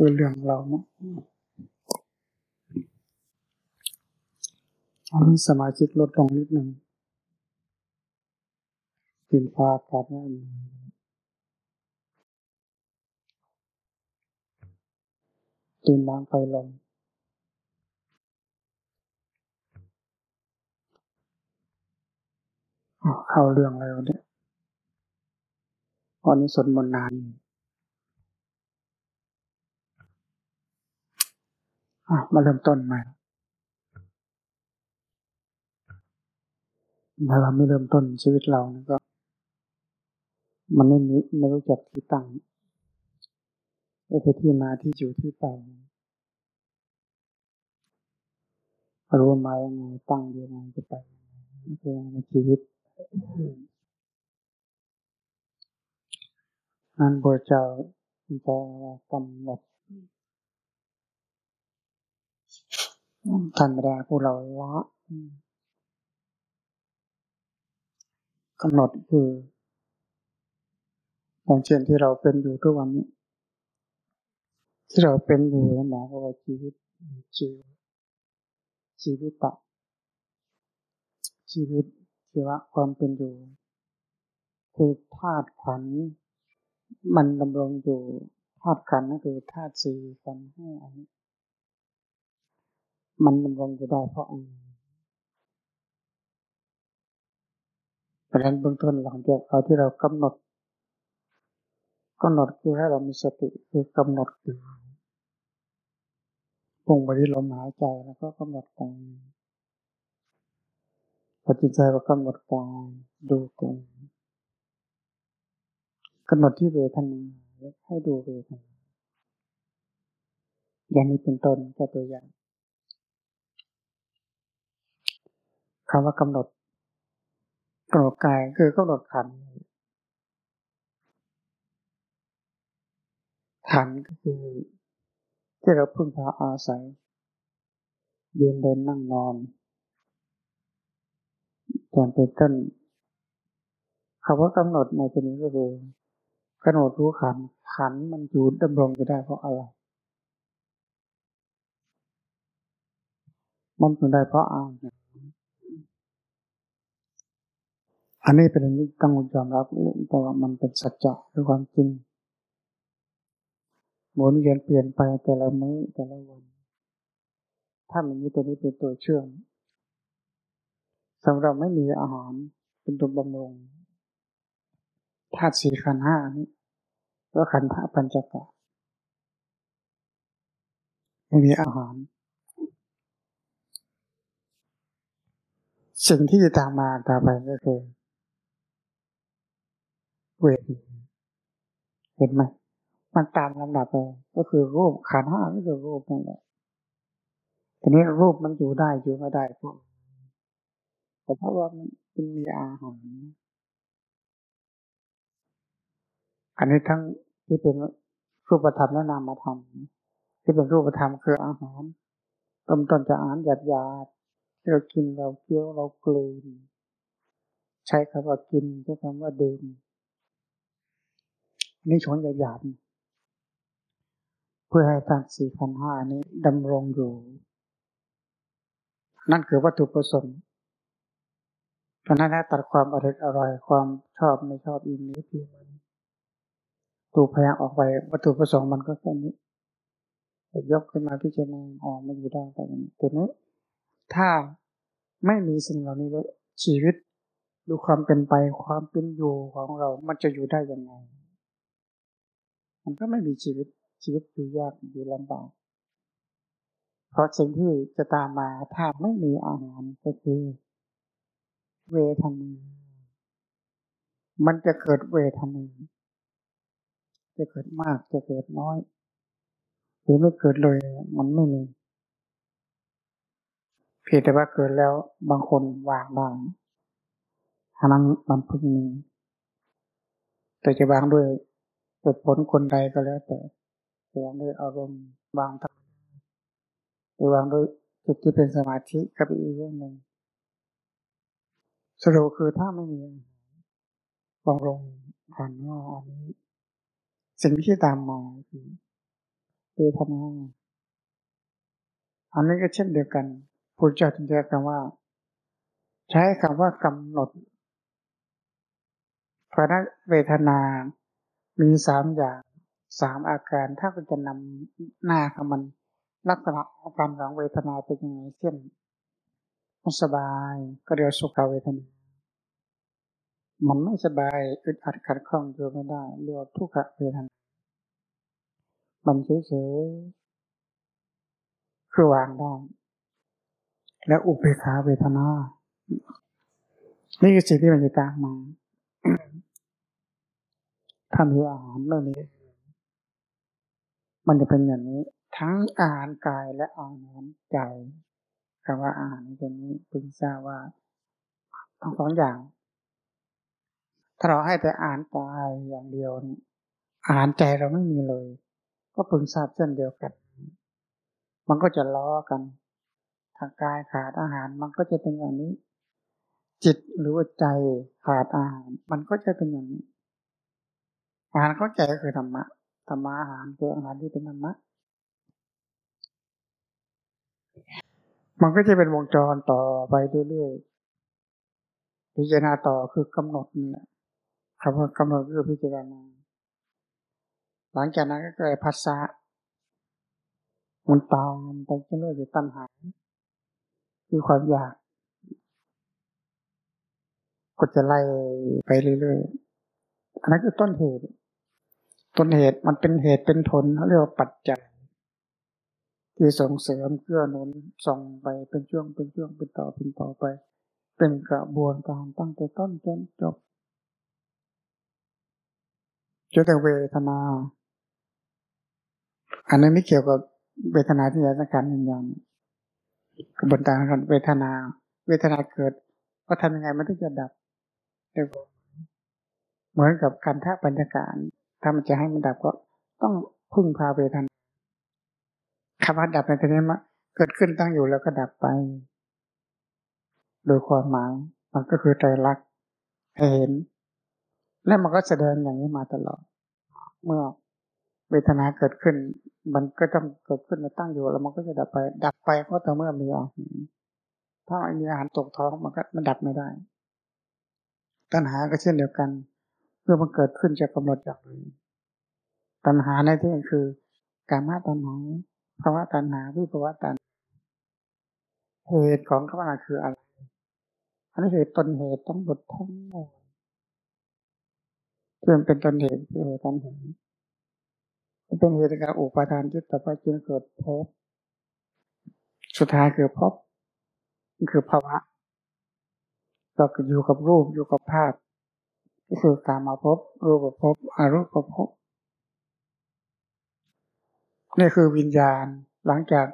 คือเรื่องเราเนะอันนี้สมาชิกลดลงนิดหนึ่งกินฟ้ากาศนั่นกินน้ำไฟลมเข้าเรื่องอะไรวเนี่ยวันนี้สดมนนาน มาเริ่มต้นใหม่ถ้าเราไม่เริ่มต้นชีวิตเราก็ มันไม่มีไม่รู้จักที่ตั้งไม่ไปที่มาที่อยู่ที่ไปรู้มายังไงตั้งยังไงจะไปยังไงเป็นในชีวิตนั้นพระเจ้าจะกำหนด ธรรมดาผู้เราละกำหนดคืออย่างเช่นที่เราเป็นอยู่ทุกวันนี้ ที่เราเป็นอยู่นั่นหมายความว่าชีวิตชีวิตชีวิตตะชีวิตชีวะความเป็นอยู่ คือธาตุขันมันดำรงอยู่ธาตุขันนั่นคือธาตุสี่ขันห้าอันนี้ มันดำรงอยู่ได้เพราะอะไรเพราะฉะนั้นเบื้องต้นหลังจากเอาที่เรากำหนดกำหนดคือให้เรามีสติคือกำหนดอยู่ปุ่งไปที่ลมหายใจแล้วก็กำหนดกายปฏิใจก็กำหนดกายดูกายกำหนดที่เวทนาแล้วให้ดูเวทนาอย่างนี้เป็นต้นแค่ตัวอย่าง คำว่ากำหนดกำหนดกายคือกำหนดขันขันก็คือ ที่เราพึ่งพาอาศัยยืนเดินนั่งนอนอย่างเป็นต้นคำว่ากำหนดในที่นี้ก็คือกำหนดรู้ขันขันมันอยู่ดำรงอยู่ได้เพราะอะไร มันอยู่ได้เพราะอา อันนี้เป็นเรื่องที่ต้องยอมรับแต่ว่ามันเป็นสัจจะคือความจริงหมุนเวียนเปลี่ยนไปแต่ละมื้อแต่ละวัน ถ้ามันมีตัวนี้เป็นตัวเชื่อมสำหรับไม่มีอาหารเป็นตัวบำรุงธาตุสี่ขันห้านี้แล้วขันธ์ปัญจกะไม่มีอาหาร สิ่งที่จะตามมาต่อไปก็คือ เวทเห็นไหมมันตามลำดับเลยก็คือรูปขันห้าก็คือรูปนั่นแหละทีนี้รูปมันอยู่ได้อยู่ไม่ได้เพราะเพราะว่ามันมีอาหารอันนี้ทั้งที่เป็นรูปธรรมและนามธรรมที่เป็นรูปธรรมคืออาหารต้มต้นจะอาหารหยาบหยาบที่เรากินเราเคี้ยวเรากลืนใช้คำว่ากินใช้คำว่าดื่ม นี่ชนหยาบหยาบเพื่อให้ธาตุสี่พันห้านี้ดำรงอยู่ นั่นคือวัตถุประสงค์เพราะนั้นตัดความอร่อยอร่อยความชอบไม่ชอบอินนี้ที่มันตูพยางออกไปวัตถุประสงค์มันก็แค่นี้ยกขึ้นมาพิจารณาออกมาอยู่ได้แต่ทีนี้ถ้าไม่มีสิ่งเหล่านี้แล้วชีวิตดูความเป็นไปความเป็นอยู่ของเรา มันจะอยู่ได้ยังไง มันก็ไม่มีชีวิตชีวิตอยู่ยากอยู่ลำบากเพราะสิ่งที่จะตามมาถ้าไม่มีอาหารก็คือ เวทนา มันจะเกิดเวทนาจะเกิดมากจะเกิดน้อย หรือไม่เกิดเลยมันไม่มีเพียงแต่ว่าเกิดแล้วบางคนวางได้อันนั้นมันเพิ่งมีแต่จะวางด้วย เหตุผลคนใดก็แล้วแต่จะวางด้วยอารมณ์วางทั้งหรือวางด้วยจิตที่เป็นสมาธิก็เป็นอีกเรื่องหนึ่งสรุปคือถ้าไม่มีบางลงผ่านว่าอันนี้ สิ่งที่ตามมาคือเวทนาอันนี้ก็เช่นเดียวกันพุทธเจ้าจึงเรียกกันว่า ใช้คำว่ากำหนดเพราะนั้นเวทนา มีสามอย่างสามอาการถ้าเราจะนำหน้าของมัน ลักษณะอาการของเวทนาเป็นยังไงเช่นมันสบายก็เรียกสุขเวทนา มันไม่สบายอึดอัดขัดข้องอยู่ไม่ได้เรียกทุกขเวทนามันเฉยๆคือวางได้และอุเบกขาเวทนา นี่คือสิ่งที่มันจะตามมา ถ้ามีอาหารไม่มีมันจะเป็นอย่างนี้ ทั้งอาหารกายและอาหารใจคำว่าอาหารตัวนี้พึงทราบว่าทั้งสองอย่าง ถ้าเราให้แต่อาหารกายอย่างเดียวนี่อาหารใจเราไม่มีเลย ก็พึงทราบเช่นเดียวกัน มันก็จะล้อกันทางกายขาดอาหารมันก็จะเป็นอย่างนี้ จิตหรือว่าใจขาดอาหาร มันก็จะเป็นอย่างนี้ อาหารเข้าใจก็คือธรรมะธรรมะอาหารคืออาหารที่เป็นธรรมะมันก็จะเป็นวงจรต่อไปเรื่อยๆพิจารณาต่อคือกำหนดนี่แหละคำว่ากำหนดคือพิจารณาหลังจากนั้นก็เกิดภาษามันตามไปเรื่อยๆตัณหาคือความอยากก็จะไล่ไปเรื่อยๆอันนั้นคือต้นเหตุ ต้นเหตุมันเป็นเหตุเป็นผลเขาเรียกว่าปัจจัยที่ส่งเสริมเกื้อหนุนส่งไปเป็นช่วงเป็นช่วงเป็นต่อเป็นต่อไป เป็นกระบวนการตั้งแต่ต้นจนจบจนแต่เวทนา อันนั้นไม่เกี่ยวกับเวทนาที่ยาสังการวิญญาณกระบวนการการเวทนา เวทนาเกิดก็ทำยังไงมันถึงจะดับเหมือนกับการท่าบรรยากาศ ถ้ามันจะให้มันดับก็ต้องพึ่งพาเวทนาคำว่าดับในที่นี้มาเกิดขึ้นตั้งอยู่แล้วก็ดับไป โดยความหมายมันก็คือใจรักเห็น และมันก็แสดงอย่างนี้มาตลอด เมื่อเวทนาเกิดขึ้น มันก็ต้องเกิดขึ้นมาตั้งอยู่แล้วมันก็จะดับไป ดับไปก็ต่อเมื่อมีอาหารถ้าไม่มีอาหารตกท้องมันก็มันดับไม่ได้ ตัณหาก็เช่นเดียวกัน มื่อมันเกิดขึ้นจะกำหนดอย่างไรตัณหาในที่นี้คือการมาตัณหาภาวะตัณหาวิภาวะตัณเหตุของขวาคืออะไร อันนี้คือต้นเหตุทั้งหมดทั้งหมดเพื่อเป็นต้นเหตุคือตัณหาเป็นเหตุการอุปาทานจิตต่อไปจึงเกิดพบ สุดท้ายคือพบคือภาวะเราอยู่กับรูปอยู่กับภาพ ก็คือการมาพบรูปภพอรูปภพนี่คือวิญญาณ หลังจาก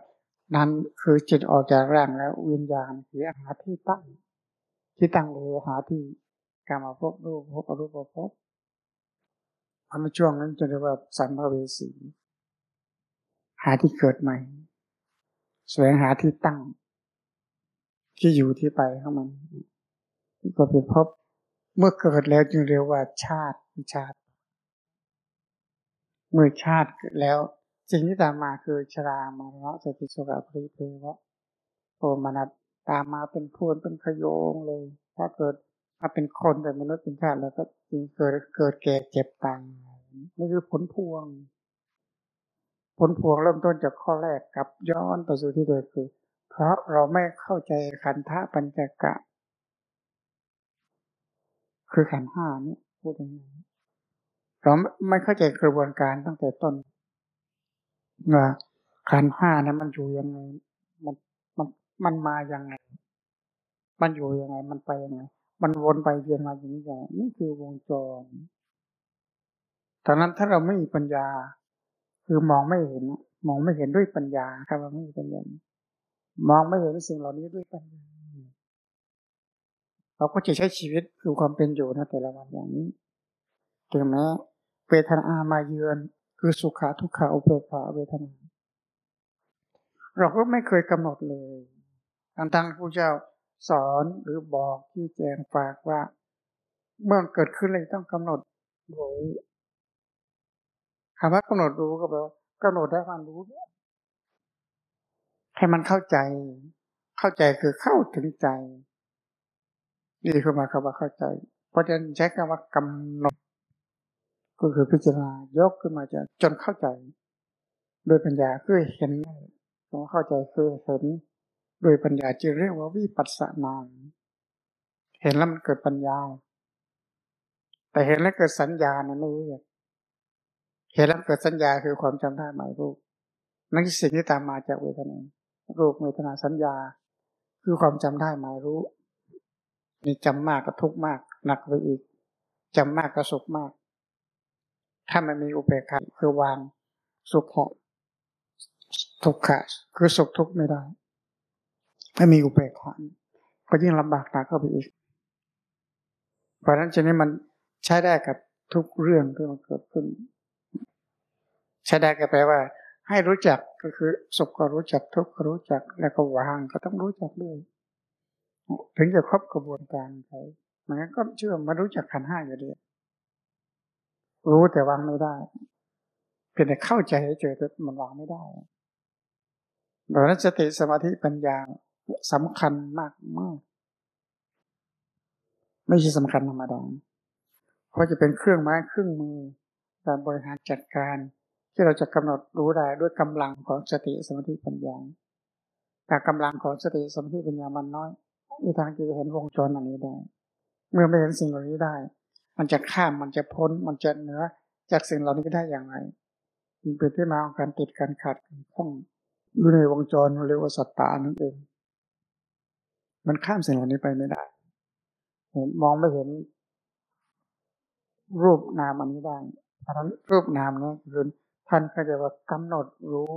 นั้นคือจิตออกจากร่างแล้ว วิญญาณคือหาที่ตั้ง ที่ตั้งเลยหาที่การมาพบรูปภพอรูปภพอันช่วงนั้นจะเรียกว่าสัมภเวสีหาที่เกิดใหม่แสวงหาที่ตั้ง ที่อยู่ที่ไปของมัน ก็เป็นพบ เมื่อเกิดแล้วจึงเรียกว่าชาติชาติ เมื่อชาติเกิดแล้วสิ่งที่ตามมาคือชรามาระสติสุขปริเทวะโอมนัตตามมาเป็นพูนเป็นขโยงเลย ถ้าเกิดถ้าเป็นคนเป็นมนุษย์เป็นชาติแล้วก็จึงเกิดเกิดแก่เจ็บตายนี่คือผลพวง ผลพวงเริ่มต้นจากข้อแรกกับย้อนไปสู่ที่เดิมคือ เพราะเราไม่เข้าใจขันธะปัญจกะ คือขันห้านี่พูดอย่างนี้เราไม่เข้าใจกระบวนการตั้งแต่ต้นว่าขันห้านั้นมันอยู่ยังไง มันมันมันมายังไง มันอยู่ยังไง มันไปยังไง มันวนไปเวียนมาอย่างนี้ไงนี่คือวงจรตอนนั้นถ้าเราไม่มีปัญญา คือมองไม่เห็น มองไม่เห็นด้วยปัญญาครับว่าไม่มีปัญญามองไม่เห็นสิ่งเหล่านี้ด้วยปัญญา เราก็จะใช้ชีวิตคือความเป็นอยู่ในแต่ละวันอย่างนี้ถึงแม้เวทนามาเยือน คือสุขาทุกขาอุเบกขาเวทนา เราก็ไม่เคยกำหนดเลยทางทางผู้เจ้าสอนหรือบอกที่แจงฝากว่า เมื่อเกิดขึ้นเลยต้องกำหนดรู้คำว่ากำหนดรู้ก็แปลว่ากำหนดได้ความรู้ให้มันเข้าใจ เข้าใจคือเข้าถึงใจ นี่คือมาคำว่าเข้าใจ เพราะฉะนั้นใช้คำว่ากำหนด ก็คือพิจารณายกขึ้นมาจะจนเข้าใจ โดยปัญญาคือเห็นคำว่าเข้าใจคือเห็น โดยปัญญาจึงเรียกว่าวิปัสสนาเห็นแล้วมันเกิดปัญญา แต่เห็นแล้วเกิดสัญญาเนี่ยไม่เรียกเห็นแล้วเกิดสัญญาคือความจำได้หมายรูปนั่นคือสิ่งที่ตามมาจากเวทนารูปเวทนาสัญญา คือความจำได้หมายรู้ นี่จำมากก็ทุกมาก หนักไปอีกจำมากก็สุขมาก ถ้ามันมีอุเบกขาคือวางสุขทุกขะคือสุขทุกไม่ได้ไม่มีอุเบกขาก็ยิ่งลำบากหนักเข้าไปอีก เพราะนั้นชนี้มันใช้ได้กับทุกเรื่องที่มันเกิดขึ้น ใช้ได้ก็แปลว่า ให้รู้จักก็คือสุขก็รู้จักทุกข์ก็รู้จักแล้วก็วางก็ต้องรู้จักด้วย ถึงจะครบกระบวนการไปมันก็เชื่อมารู้จักขันห้าอยู่ดีรู้แต่วางไม่ได้เพียงแต่เข้าใจเฉยแต่มันวางไม่ได้ดังนั้นสติสมาธิปัญญาสำคัญมากมากไม่ใช่สำคัญธรรมดาเพราะจะเป็นเครื่องไม้เครื่องมือการบริหารจัดการ ที่เราจะกำหนดรู้ได้ด้วยกำลังของสติสมาธิปัญญาแต่กำลังของสติสมาธิปัญญามันน้อย มีทางที่จะเห็นวงจรอันนี้ได้ เมื่อไม่เห็นสิ่งเหล่านี้ได้ มันจะข้ามมันจะพ้น มันจะเหนือจากสิ่งเหล่านี้ได้อย่างไรมันเป็นที่มาของการติดการขาดการคล้องอยู่ในวงจรเรียกว่าสัตตานั่นเอง มันข้ามสิ่งเหล่านี้ไปไม่ได้มองไม่เห็น รูปนามอันนี้ได้เพราะนั้นรูปนามนี้คือท่านก็จะว่ากำหนดรู้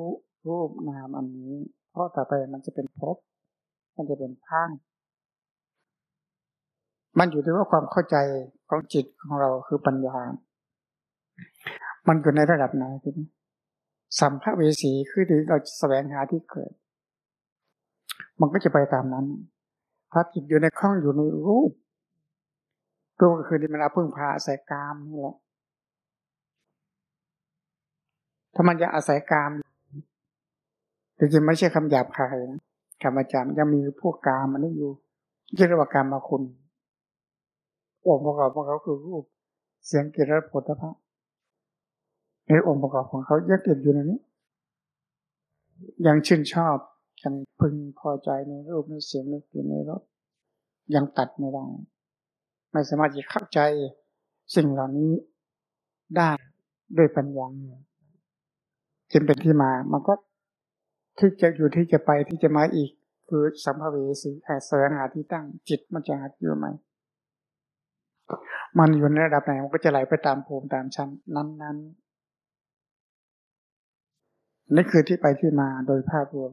รูปนามอันนี้ เพราะต่อไปมันจะเป็นภพมันจะเป็นพัง มันอยู่ที่ว่าความเข้าใจของจิตของเราคือปัญญา มันอยู่ในระดับไหนทีนี้สัมภเวสีคือเราแสวงหาที่เกิด มันก็จะไปตามนั้น ถ้าจิตอยู่ในข้องอยู่ในรูปรูปก็คือที่มันเอาพึ่งพาอาศัยกามนี่แหละถ้ามันจะอาศัยกามจริงๆไม่ใช่คำหยาบคายนะคำอาจารย์ยังมีพวกกามมันนี่อยู่เรียกว่ากามมาคุณ องค์ประกอบของเขาคือรูป เสียงกลิ่นรสผลิภัณฑ์ในองค์ประกอบของเขาแยึดติดอยู่ในนี้ ยังชื่นชอบยังพึงพอใจในรูปในเสียงในกลิ่นในรสยังตัดไม่ได้ ไม่สามารถจะเข้าใจสิ่งเหล่านี้ได้ด้วยปัญญาจึงเป็นที่มา มันก็ที่จะอยู่ที่จะไปที่จะมาอีก คือสัมภเวสีแอบแสวงหาที่ตั้งจิตมันจะหาอยู่ไหม มันอยู่ในระดับไหนมันก็จะไหลไปตามภูมิตามชั้นนั้นๆนี่คือที่ไปที่มาโดยภาพรวม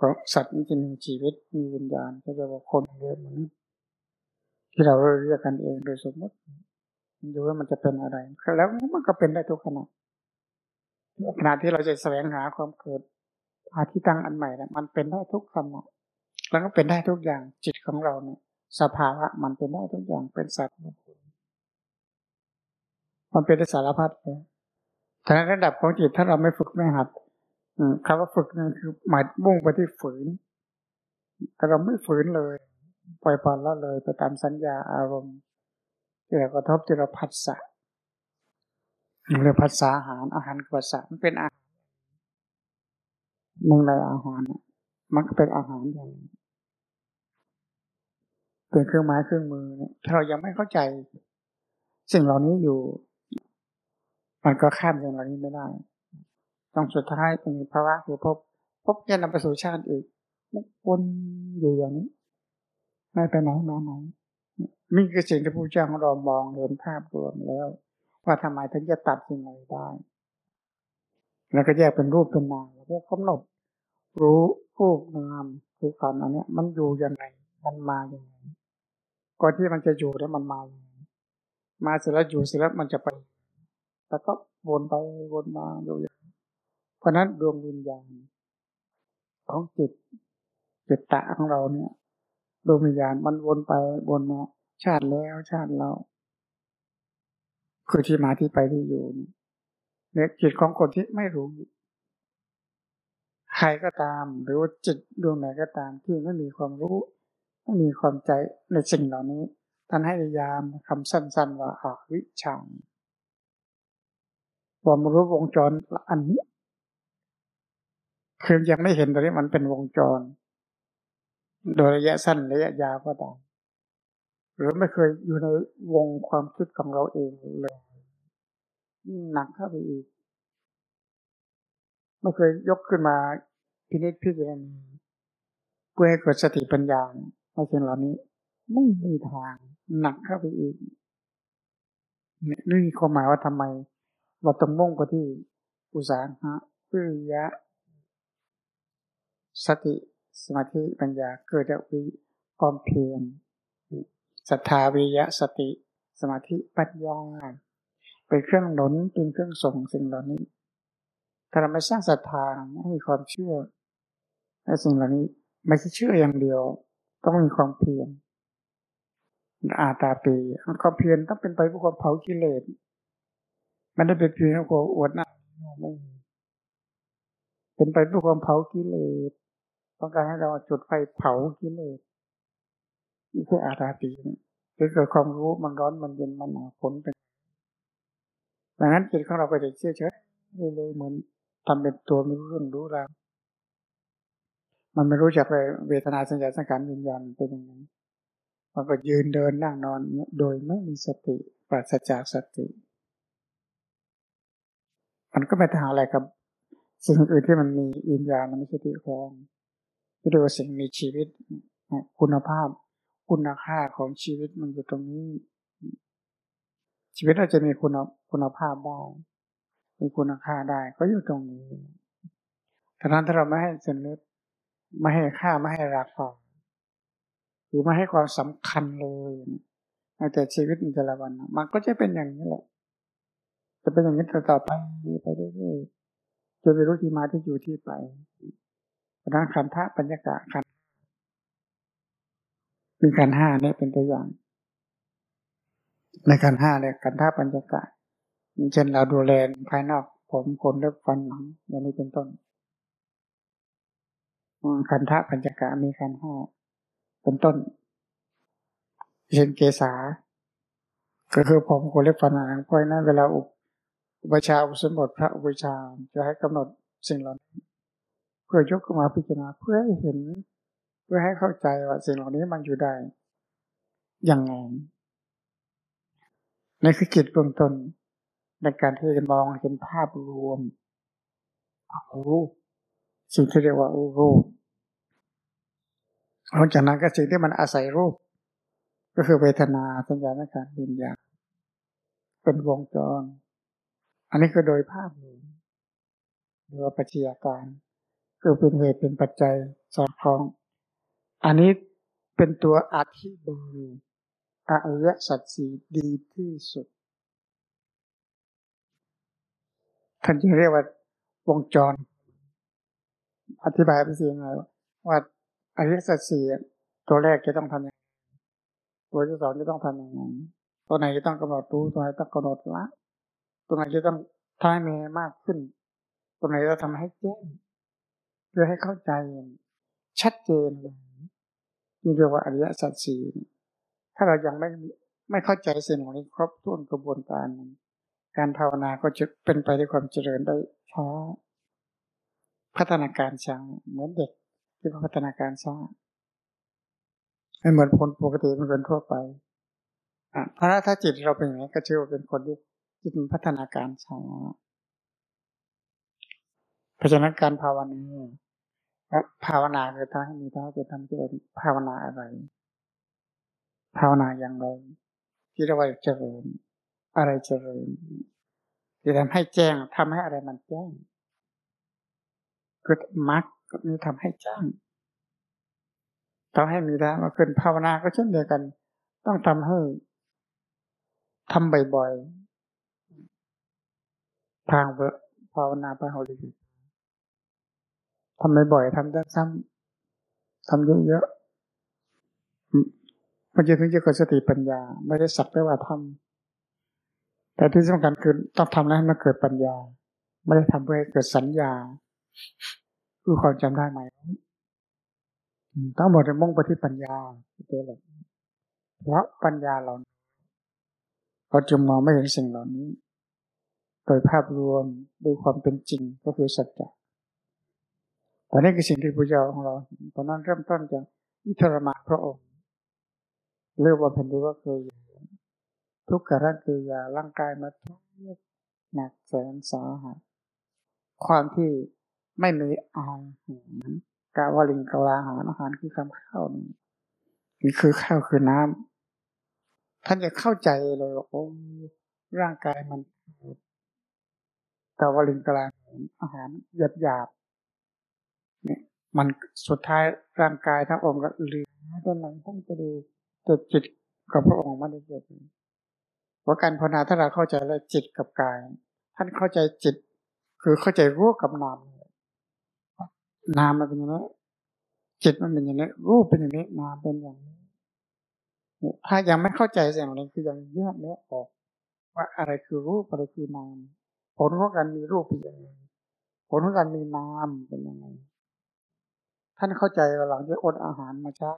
ของสัตว์มันจะมีชีวิตมีวิญญาณก็จะว่าคนเรียกมันที่เราเรียกกันเองโดยสมมติดูว่ามันจะเป็นอะไรแล้วมันก็เป็นได้ทุกขณะขณะที่เราจะแสวงหาความเกิดอาที่ตั้งอันใหม่เนี่ยมันเป็นได้ทุกขณะแล้วก็เป็นได้ทุกอย่างจิตของเราเนี่ยสภาวะมันเป็นได้ทุกอย่างเป็นสัตว์ มันเป็นสารพัดเลยแต่ในระดับของจิตถ้าเราไม่ฝึกไม่หัดคำว่าฝึกนี่คือหมายมุ่งไปที่ฝืน แต่เราไม่ฝืนเลย ปล่อยปล่อยละเลยไปตามสัญญาอารมณ์ที่เรากระทบที่เราผัสสะหรือผัสสะอาหารอาหารกับผัสสะมันเป็นอาหารหนึ่งในอาหารมันก็เป็นอาหารอย่างเป็นเครื่องไม้เครื่องมือเนี่ยถ้าเรายังไม่เข้าใจ สิ่งเหล่านี้อยู่ มันก็ข้ามสิ่างเหล่านี้ไม่ได้ ต้องสุดท้ายเป็นภาวะคือพบ พบจะนำไปสู่ชาติอีกวนอยู่อย่างนี้ ไม่ไปไหนมาไหนนี่คือสิ่งที่พระเจ้าของเรามองเห็นภาพรวมแล้ว ว่าทำไมถึงจะตัดสิ่งไหนได้ แล้วก็แยกเป็นรูปเป็นนามแล้วก็กำหนดรู้รูปนามคือการอันนี้มันอยู่ยังไง มันมาอย่างไงก่อนที่มันจะอยู่แล้วมันมามาเสร็จแล้วอยู่เสร็จแล้วมันจะไป แต่ก็วนไปวนมาอยู่อย่างเพราะนั้นดวงวิญญาณ ของจิตจิตตะของเราเนี่ยดวงวิญญาณมันวนไปวนมาชาติแล้วชาติเราคือที่มาที่ไปที่อยู่เนี่ยจิตของคนที่ไม่รู้ ใครก็ตาม หรือว่าจิตดวงไหนก็ตามที่ไม่มีความรู้ไม่มีความใจในสิ่งเหล่านี้ท่านให้นิยามคำสั้นๆว่าอาวิชา ความรู้วงจรอันนี้คือยังไม่เห็นตอนนี้มันเป็นวงจร โดยระยะสั้นระยะยาวก็ตามหรือไม่เคยอยู่ในวงความคิดของเราเองเลยหนักเข้าไปอีก ไม่เคยยกขึ้นมาพินิจพิจารณาเพื่อให้เกิดสติปัญญาในสิ่งเหล่านี้ ไม่มีทางหนักเข้าไปอีกนี่ความหมายว่าทำไม เราต้องมุ่งไปที่อุสาหะวิริยะ สติสมาธิปัญญาเกิดจากวิความเพียรศรัทธาวิยะสติ สมาธิปัญญาเป็นเครื่องหนุนเป็นเครื่องส่งสิ่งเหล่านี้ถ้าเราไม่สร้างศรัทธาไม่มีความเชื่อในสิ่งเหล่านี้ไม่ใช่เชื่ออย่างเดียว ต้องมีความเพียรอาตาปีความเพียรต้องเป็นไปเพื่อความเผากิเลส มันได้เป็นเพียงแค่อวดหน้าไม่เป็นไปเพื่อความเผากิเลสต้องการให้เราจุดไฟเผากิเลสนี่คืออาตาปีคือเกิดความรู้มันร้อนมันเย็นมันหนาวฝนเป็นดังนั้นจิตของเราก็จะเชื่อเฉยเลยเหมือนทำเป็นตัวไม่รู้เรื่องรู้ราวมันไม่รู้จักเลยเวทนาสัญญาสังขารวิญญาณเป็นยังไงมันก็ยืนเดินนั่งนอนโดยไม่มีสติปราศจากสติ มันก็ไม่ต่างอะไรกับ สิ่งอื่นที่มันมีวิญญาณไม่ใช่ที่ครองที่เรียกว่าสิ่งมีชีวิต คุณภาพ คุณค่าของชีวิตมันอยู่ตรงนี้ ชีวิตเราจจะมีคุณคุณภาพได้มีคุณค่าได้ก็อยู่ตรงนี้ถ้านั้นถ้าเราไม่ให้สนึกไม่ให้ค่าไม่ให้ราคาหรือไม่ให้ความสำคัญเลยแต่ชีวิตในแต่ละวันมันก็จะเป็นอย่างนี้แหละ จะเป็นอย่างนี้ต่อไปไปเรื่อยๆจนไปรู้ที่มาที่อยู่ที่ไปเพราะนั้นคันธะบรรยากาศคันมีการห้าเนี่ยเป็นตัวอย่าง ในการห้าเนี่ยการท่าปัญจกะเช่นเราดูแลภายนอกผมขนเล็บฟันหนังอย่างนี้เป็นต้นคันธะปัญจกะมีคันห้าเป็นต้นเช่นเกษาก็คือผมขนเล็บฟันหนังเพราะนั้นเวลาอุป ชาอุสมบทพระอุปชาจะให้กำหนดสิ่งเหล่านี้เพื่อยกขึ้นมาพิจารณาเพื่อให้เห็น เพื่อให้เข้าใจว่าสิ่งเหล่านี้มันอยู่ได้อย่างไงนี่คือจิตเบื้องต้นในการที่จะมองเห็นภาพรวมรูปสิ่งที่เรียกว่ารูปหลังจากนั้นก็สิ่งที่มันอาศัยรูป ก็คือเวทนาสัญญาณการวิญญาณเป็นวงจร อันนี้คือโดยภาพรวมหรือว่าปัจจัยการ คือเป็นเหตุเป็นปัจจัยสอดคล้อง อันนี้เป็นตัวอธิบายอริยสัจสีดีที่สุดท่านจึงเรียกว่าวงจร อธิบายไปสิยังไงว่าอริยสัจสี่ตัวแรกจะต้องทำยังไงตัวที่สองจะต้องทำยังไงตัวไหนจะต้องกำหนดรู้ตัวไหนต้องกำหนดละ ตัวไหนจะต้องท้ายเมมากขึ้นตัวไหนจะทำให้แจ้งเพื่อให้เข้าใจ ชัดเจนเลยนี่เรียกว่าอริยสัจสี่ถ้าเรายังไม่ไม่เข้าใจสิ่งเหล่านี้ครบถ้วนกระบวนการการภาวนาก็จะเป็นไปด้วยความเจริญได้ช้าพัฒนาการช้าเหมือนเด็กที่พัฒนาการช้าไม่เหมือนคนปกติเหมือนทั่วไปอะเพราะถ้าจิตเราเป็นอย่างนี้ก็เชื่อว่าเป็นคนที่ จิตพัฒนาการช้าเพราะฉะนั้นการภาวนาภาวนาคือทำให้มีท้าจะทำเจริญภาวนาอะไร ภาวนาอย่างไร ที่เรียกว่าเจริญ อะไรเจริญที่ทำให้แจ้งทำให้อะไรมันแจ้งคือมักก็มีทำให้แจ้งต้องให้มีได้มาขึ้นภาวนาก็เช่นเดียวกัน ต้องทำให้ทำบ่อย ทางภาวนาไปหริทำบ่อยๆทำซ้ำทำเยอะๆมันจะถึงจะเกิดสติปัญญา ไม่ได้สักแต่ว่าทำแต่ที่สำคัญคือต้องทำแล้วให้มันเกิดปัญญา ไม่ได้ทำเพื่อให้เกิดสัญญาคือความจำได้ไหมทั้งหมดจะมุ่งไปที่ปัญญาตัวหลักเพราะปัญญาเราเราจึงมองไม่เห็นสิ่งเหล่านี้ โดยภาพรวมโดยความเป็นจริงก็คือสัจจะแต่นี่คือสิ่งที่พระเจ้าของเราตอนนั้นเริ่มต้นจากอิทรมาพระองค์เรียกว่าเป็นรู้ว่าคือทุกขร่างคือยาร่างกายมาทุกหนักแสนสาหัสความที่ไม่มีอาหารกาวลิงกาลาหารอาหารคือคำข้าวนี่คือข้าวคือน้ำท่านจะเข้าใจเลยว่าโอ้ร่างกายมัน กาวลิงกลาอาหารหยาบหยาบเนี่ยมันสุดท้ายร่างกายทั้งองค์ก็เหลือด้านหลังต้องไปดูแต่จิตกับพระองค์ไม่ได้เกี่ยวกันว่าการภาวนาถ้าเราเข้าใจแล้วจิตกับกาย ท่านเข้าใจจิต คือเข้าใจรู้กับนามนามมันเป็นอย่างนี้จิตมันเป็นอย่างนี้รูปเป็นอย่างนี้นามเป็นอย่างนี้ถ้ายังไม่เข้าใจสิ่งหนี้คือยังแยกไม่ออก ว่าอะไรคือรูปอะไรคือนาม ผลของการมีรูปเป็นยังไงผลของการมีนามเป็นยังไง ท่านเข้าใจหลังจากอดอาหารมาช้า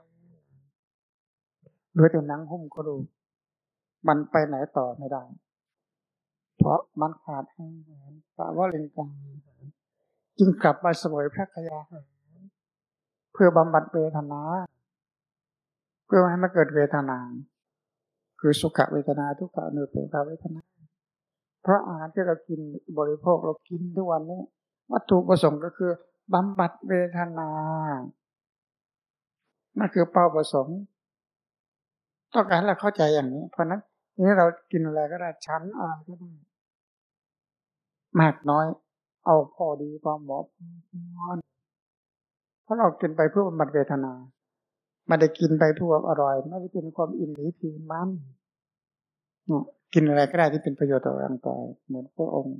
เหลือแต่นังหุ้มก็ดูมันไปไหนต่อไม่ได้ เพราะมันขาดอาหารพระว่าเร่งกังจึงกลับมาสวยพระคยาหารเพื่อบำบัดเวทนา เพื่อให้มันเกิดเวทนา คือสุขเวทนาทุกขเนื้อเป็นเวทนา เพราะอาหารที่เรากินบริโภคเรากินทุกวันนี้วัตถุประสงค์ก็คือบำบัดเวทนานั่นคือเป้าประสงค์ ต้องการเราเข้าใจอย่างนี้ เพราะนั้นนี่เรากินอะไรก็ได้ชั้นอะไรก็ได้มากน้อย เอาพอดีพอเหมาะพอเพราะเรากินไปเพื่อบำบัดเวทนาไม่ได้กินไปเพื่ออร่อย ไม่ได้เป็นความอิ่มหรือพีมัน กินอะไรก็ได้ที่เป็นประโยชน์ต่อร่างกายเหมือนพระองค์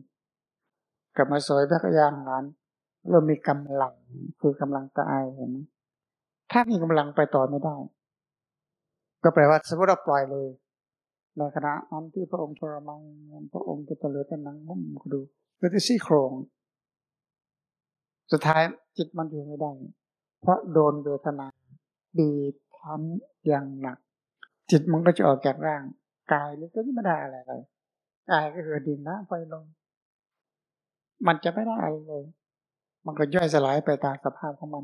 กลับมาสวยพระยางหานเรามีกำลังคือกำลังตายเห็นไหมถ้ามีกำลังไปต่อไม่ได้ ก็แปลว่าสมมติเราปล่อยเลยในขณะนั้นที่พระองค์ทรมานพระองค์จะเหลือแต่นังมุ่มกระดูเหลือแต่ซี่โครง สุดท้ายจิตมันอยู่ไม่ได้ เพราะโดนเวทนาบีบคั้นอย่างหนัก จิตมันก็จะออกจากร่าง กายเลยก็ไม่ได้อะไรเลยกายก็คือดินน้ำไฟลมมันจะไม่ได้อะไรเลย มันก็ย่อยสลายไปตามสภาพของมัน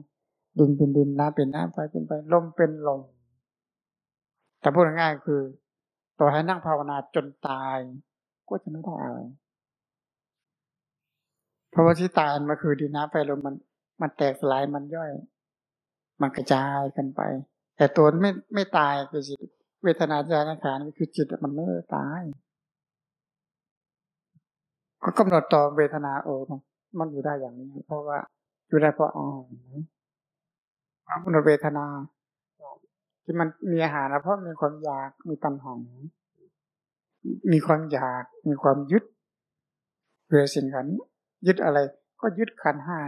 ดินเป็นดินน้ำเป็นน้ำไฟเป็นไฟลมเป็นลมแต่พูดง่ายๆคือต่อให้นั่งภาวนาจนตาย ก็จะไม่ได้อะไรเพราะว่าที่ตายมันคือดินน้ำไฟลมมัน มันแตกสลายมันย่อย มันกระจายกันไป แต่ตัวไม่ไม่ตายคือจิต เวทนาใจนาขาคือจิตมันไม่ตาย ก็กำหนดต่อเวทนาโอ้มันอยู่ได้อย่างนี้ เพราะว่าอยู่ได้เพราะอ่านกำหนดเวทนา ที่มันมีอาหารนะเพราะมีความอยากมีตัณหามีความอยาก มีความยึดเพื่อสิ่งขันยึดอะไร ก็ยึดขันห้า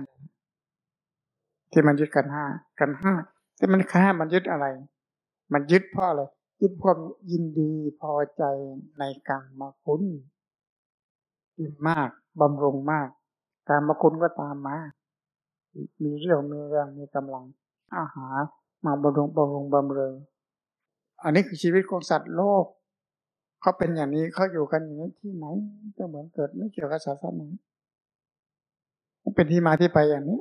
ที่มันยึดขันห้าขันห้าที่มันค้ามันยึดอะไร มันยึดเพราะอะไร ยึดความยินดีพอใจในการมาคุณอิ่มมากบำรุงมากการมาคุณก็ตามมา มีเรื่องมีแรงมีกำลัง อาหารมาบำรุงบำรุงบำเรออันนี้คือชีวิตของสัตว์โลกเขาเป็นอย่างนี้เขาอยู่กันอย่างนี้ที่ไหนก็เหมือนเกิดไม่เกี่ยวกับศาสนาเป็นที่มาที่ไปอย่างนี้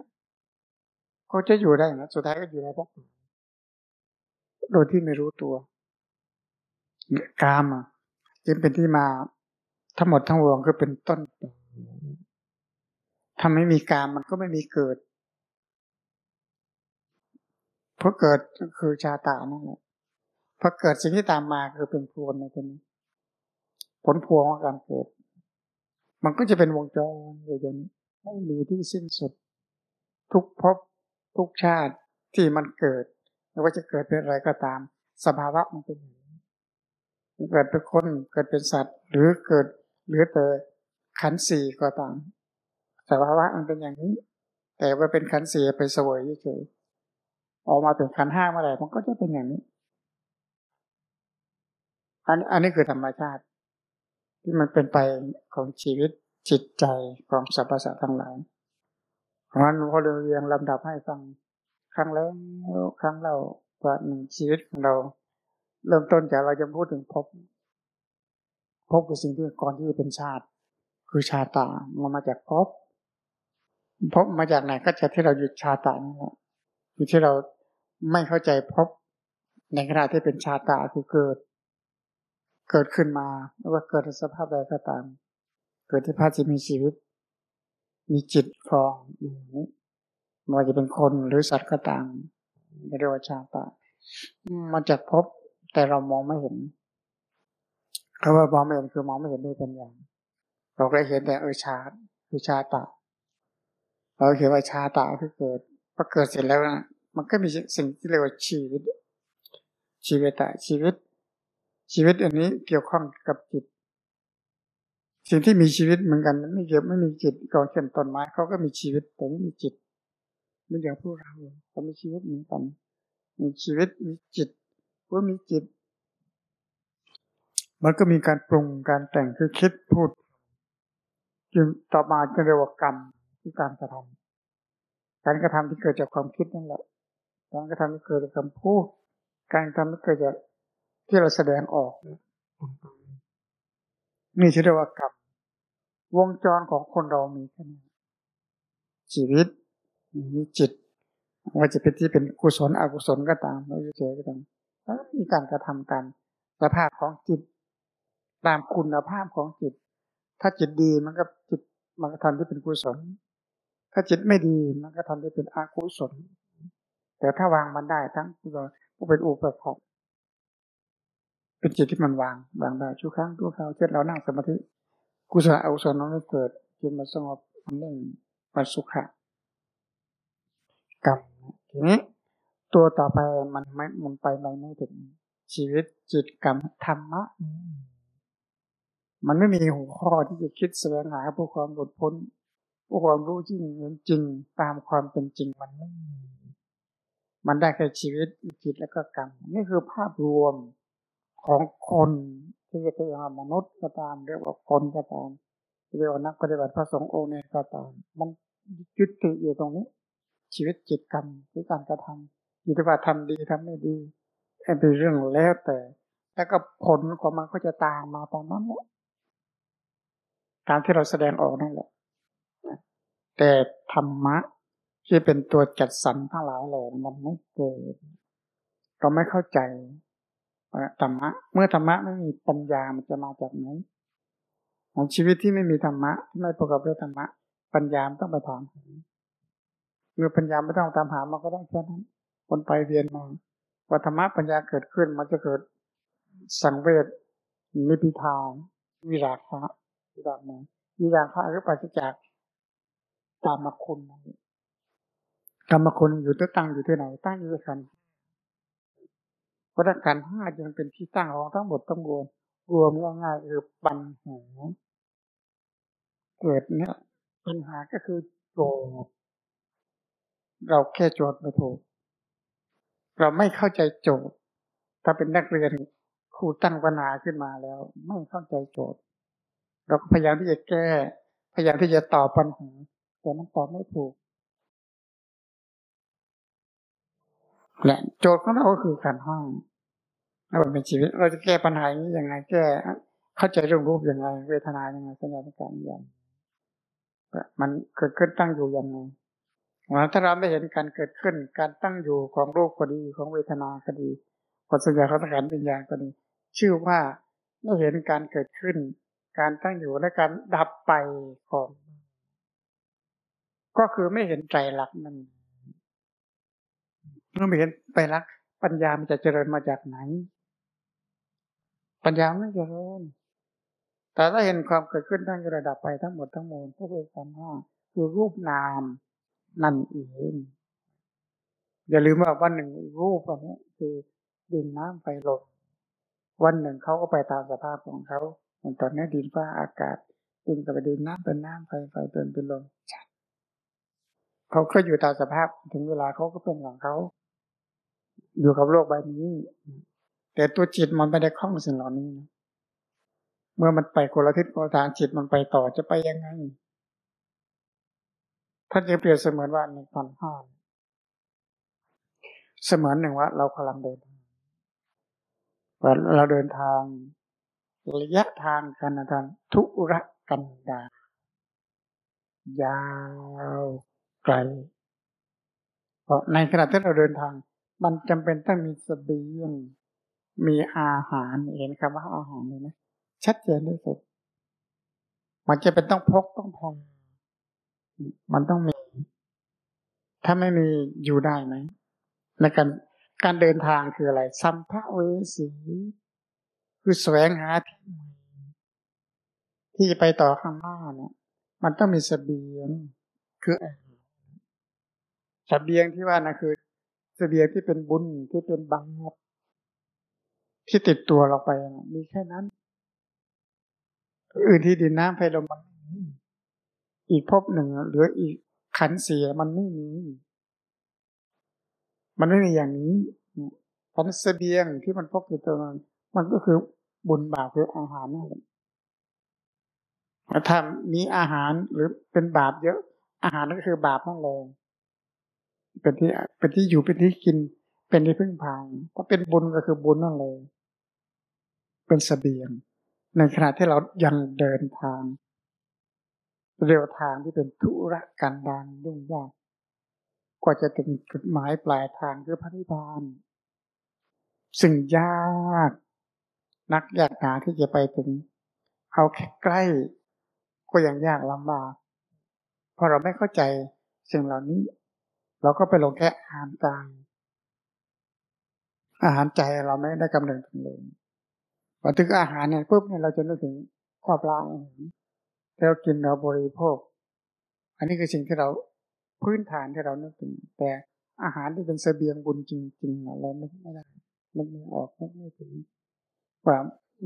เขาจะอยู่ได้นะสุดท้ายก็อยู่ได้เพราะโดยที่ไม่รู้ตัว กามจึงเป็นที่มาทั้งหมดทั้งวงคือเป็นต้นถ้าไม่มีกามมันก็ไม่มีเกิดเพราะเกิดคือชาตานั่นแหละพอเกิดสิ่งที่ตามมาคือเป็นพวงในตัวนี้ ผลพวงของการเกิด มันก็จะเป็นวงจรอย่างนี้ไม่มีที่สิ้นสุด ทุกภพทุกชาติที่มันเกิด ไม่ว่าจะเกิดเป็นอะไรก็ตาม สภาวะมันเป็นอย่าง เกิดเป็นคนเกิดเป็นสัตว์ หรือเกิดหรือแต่ขันสี่ก็ตามสภาวะมันเป็นอย่างนี้ แต่ว่าเป็นขันสี่ไปสวยเฉยออกมาเป็นขันห้าเมื่อไหร่มันก็จะเป็นอย่างนี้อันอันนี้คือธรรมชาติ ที่มันเป็นไปของชีวิตจิตใจของสรรพสัตว์ทั้งหลายเพราะฉะนั้นพอเรียงลำดับให้ฟังครั้งแล้วครั้งเราว่าหนึ่งชีวิตของเรา เริ่มต้นจากเราจะพูดถึงภพภพคือสิ่งที่ก่อนที่จะเป็นชาติ คือชาตามันมาจากภพภพมาจากไหนก็จะที่เราหยุดชาตานี่แหละอยู่ที่เราไม่เข้าใจภพในขณะที่เป็นชาตาคือเกิด เกิดขึ้นมาไม่ว่าเกิดในสภาพใดก็ตาม เกิดที่พาจะมีชีวิต มีจิตครองอยู่นี้ไม่ว่าจะเป็นคนหรือสัตว์ก็ตามเรียกว่าชาตามันจากพบ แต่เรามองไม่เห็นคำว่ามองไม่เห็นคือมองไม่เห็นด้วยปัญญาเราก็เห็นแต่เออชาติคือชาตาเราเห็นว่าชาตาคือเกิดพอเกิดเสร็จแล้วนะมันก็มีสิ่งที่เรียกว่าชีวิต ชีวิตอะชีวิต ชีวิตอันนี้เกี่ยวข้องกับจิต สิ่งที่มีชีวิตเหมือนกันไม่เกี่ยวไม่มีจิตก็เช่นต้นไม้เขาก็มีชีวิตแต่ไม่มีจิตไม่อย่างพวกเราเขามีชีวิตเหมือนกันมีชีวิตมีจิต เมื่อมีจิต มันก็มีการปรุงการแต่งคือคิดพูด จึงต่อมาจะเรียกว่ากรรมที่การกระทำการกระทำที่เกิดจากความคิดนั่นแหละการกระทำที่เกิดจากคำพูด การกระทำที่เกิดจากที่เราแสดงออกนี่ชื่อว่ากรรมวงจรของคนเรามีแค่นี้ชีวิตมีจิตว่าจะเป็นที่เป็นกุศลอกุศลก็ตามไม่เฉยก็ตาม แล้วมีการกระทำกันสภาพของจิต ตามคุณภาพของจิต ถ้าจิตดีมันก็จิตมันก็ทำที่เป็นกุศล ถ้าจิตไม่ดีมันก็ทำที่เป็นอกุศล แต่ถ้าวางมันได้ทั้งก็เป็นอุปสรรคเป็นจิตที่มันวางวางได้ชั่วครั้งชั่วคราวเช่นเรานั่งสมาธิกุศลอกุศลมันเกิดจิตมันสงบมันนิ่งมันสุขะกรรมทีนี้ ตัวต่อไปมันไม่มันไปไม่ไม่ถึงชีวิตจิตกรรมธรรมะ มันไม่มีหัวข้อที่จะคิดแสวงหาผู้ความหลุดพ้นผู้ความรู้จริงเห็นจริงตามความเป็นจริงมันไม่มีมันได้แค่ชีวิตจิตแล้วก็กรรมนี่คือภาพรวมของคนที่จะเป็นมนุษย์ก็ตามเรียกว่าคนก็ตามเรียกว่านักปฏิบัติพระสงฆ์องค์เนี่ยก็ตามมันยุติอยู่ตรงนี้ ชีวิตจิตกรรมหรือการกระทำ อยู่ที่ว่าทำดีทำไม่ดีเป็นเรื่องแล้วแต่ แล้วก็ผลของมันก็จะตามมาตอนนั้นแหละตามที่เราแสดงออกนั่นแหละแต่ธรรมะที่เป็นตัวจัดสรรทั้งหลายแหล่มันไม่เกิดเราไม่เข้าใจธรรมะ เมื่อธรรมะไม่มีปัญญามันจะมาจากไหนของชีวิตที่ไม่มีธรรมะที่ไม่ประกอบด้วยธรรมะ ปัญญามต้องไปถามเมื่อปัญญาไม่ต้องตามหามันก็ได้แค่นั้น คนไปเรียนมาวัฒรรมะปัญญาเกิดขึ้นมันจะเกิดสังเวชนิพิทาวิราคะวิราคะวิราคะก็ไปจากตามมาคุณกรรมคุณอยู่ที่ตั้งอยู่ที่ไหนตั้งอยู่ที่ขันเพราะขันห้ายังเป็นที่ตั้งของทั้งหมดทั้งมวลรวมง่ายๆคือปัญหาเกิดเนี่ยปัญหาก็คือโจเราแค่โจทย์ไม่ถูก เราไม่เข้าใจโจทย์ ถ้าเป็นนักเรียนครูตั้งปัญหาขึ้นมาแล้ว ไม่เข้าใจโจทย์ เราก็พยายามที่จะแก้ พยายามที่จะตอบปัญหาแต่มันตอบไม่ถูกและโจทย์ของเราก็คือการห้องเราเป็นชีวิต เราจะแก้ปัญหาอย่างนี้ยังไง แก้ เข้าใจเรื่องรูปยังไง เวทนายังไงสัญญาการยังมันเกิดขึ้นตั้งอยู่ยังไง ถ้าเราไม่เห็นการเกิดขึ้น การตั้งอยู่ของรูปก็ดีของเวทนาก็ดีของสัญญาเขาสังขารปัญญาก็ดี ชื่อว่าไม่เห็นการเกิดขึ้น การตั้งอยู่และการดับไปของ ก็คือไม่เห็นใจรักนั่นเมื่อไม่เห็นไปรัก ปัญญามันจะเจริญมาจากไหน ปัญญาไม่เจริญแต่ถ้าเห็นความเกิดขึ้นตั้งอยู่ระดับไปทั้งหมดทั้งมวลก็คือการห้าคือรูปนาม นั่นเองอย่าลืมว่าวันหนึ่งรูปอันนี้คือดินน้ำไฟลมวันหนึ่งเขาก็ไปตามสภาพของเขาเหมือนตอนนี้ดินฟ้าอากาศดินกับดินน้ำเป็นน้ำไฟไฟเป็นเป็นลมเขาก็อยู่ตามสภาพถึงเวลาเขาก็เป็นของเขา อยู่กับโลกใบนี้ แต่ตัวจิตมันไม่ได้คล้องสิ่งเหล่านี้นะเมื่อมันไปคนละทิศคนละทางจิตมันไปต่อจะไปยังไง ท่านจะเปรียบเสมือนว่าในขันธ์ห้าเสมือนหนึ่งว่าเรากำลังเดินทางว่าเราเดินทาง ระยะทางกันนะท่านทุรกันดายาวไกลเพราะในขณะที่เราเดินทาง มันจำเป็นต้องมีสเสบียงมีอาหารเห็นคำว่าอาหารเลยนะชัดเจนที่สุดมันจะเป็นต้องพกต้องพอง มันต้องมี ถ้าไม่มีอยู่ได้ไหมในการการเดินทางคืออะไร สัมภเวสี คือแสวงหาที่ที่จะไปต่อข้างหน้าเนี่ย มันต้องมีสเสบียง คือสเสบียงที่ว่านะคือสเสบียงที่เป็นบุญที่เป็นบางบที่ติดตัวเราไปนะมีแค่นั้น อื่นที่ดินน้ำไฟลมมันไม่มี อีกภพหนึ่งหรืออีกขันเสียมันไม่มี มันไม่มีอย่างนี้ขันเสบียงที่มันพกอยู่ตัวมันมันก็คือบุญบาปคืออาหารนั่นแหละถ้ามีอาหารหรือเป็นบาปเยอะ อาหารก็คือบาปนั่นเองเป็นที่เป็นที่อยู่เป็นที่กิน เป็นที่พึ่งพาถ้าเป็นบุญก็คือบุญนั่นเลยเป็นสเสบียง ในขณะที่เรายังเดินทาง เร็วทางที่เป็นธุระกันดารยุ่งยากกว่าจะถึงจุดหมายปลายทางคือพระนิพพาน สิ่งยาก นักยากหนาที่จะไปถึง เอาแค่ใกล้ ก็ยังยากลำบากเพราะเราไม่เข้าใจสิ่งเหล่านี้ เราก็ไปลงแค่อาหารกายอาหารใจเราไม่ได้กำเนิดถึงเลยพอถึงอาหารเนี่ยปุ๊บเนี่ยเราจะนึกถึงความล้าง อาหาเรากินเราบริโภค อันนี้คือสิ่งที่เราพื้นฐานที่เรานึกถึง แต่อาหารที่เป็นเสบียงบุญจริงๆเราไม่ไม่ได้มันไม่ออกไม่ไม่ถึงว่า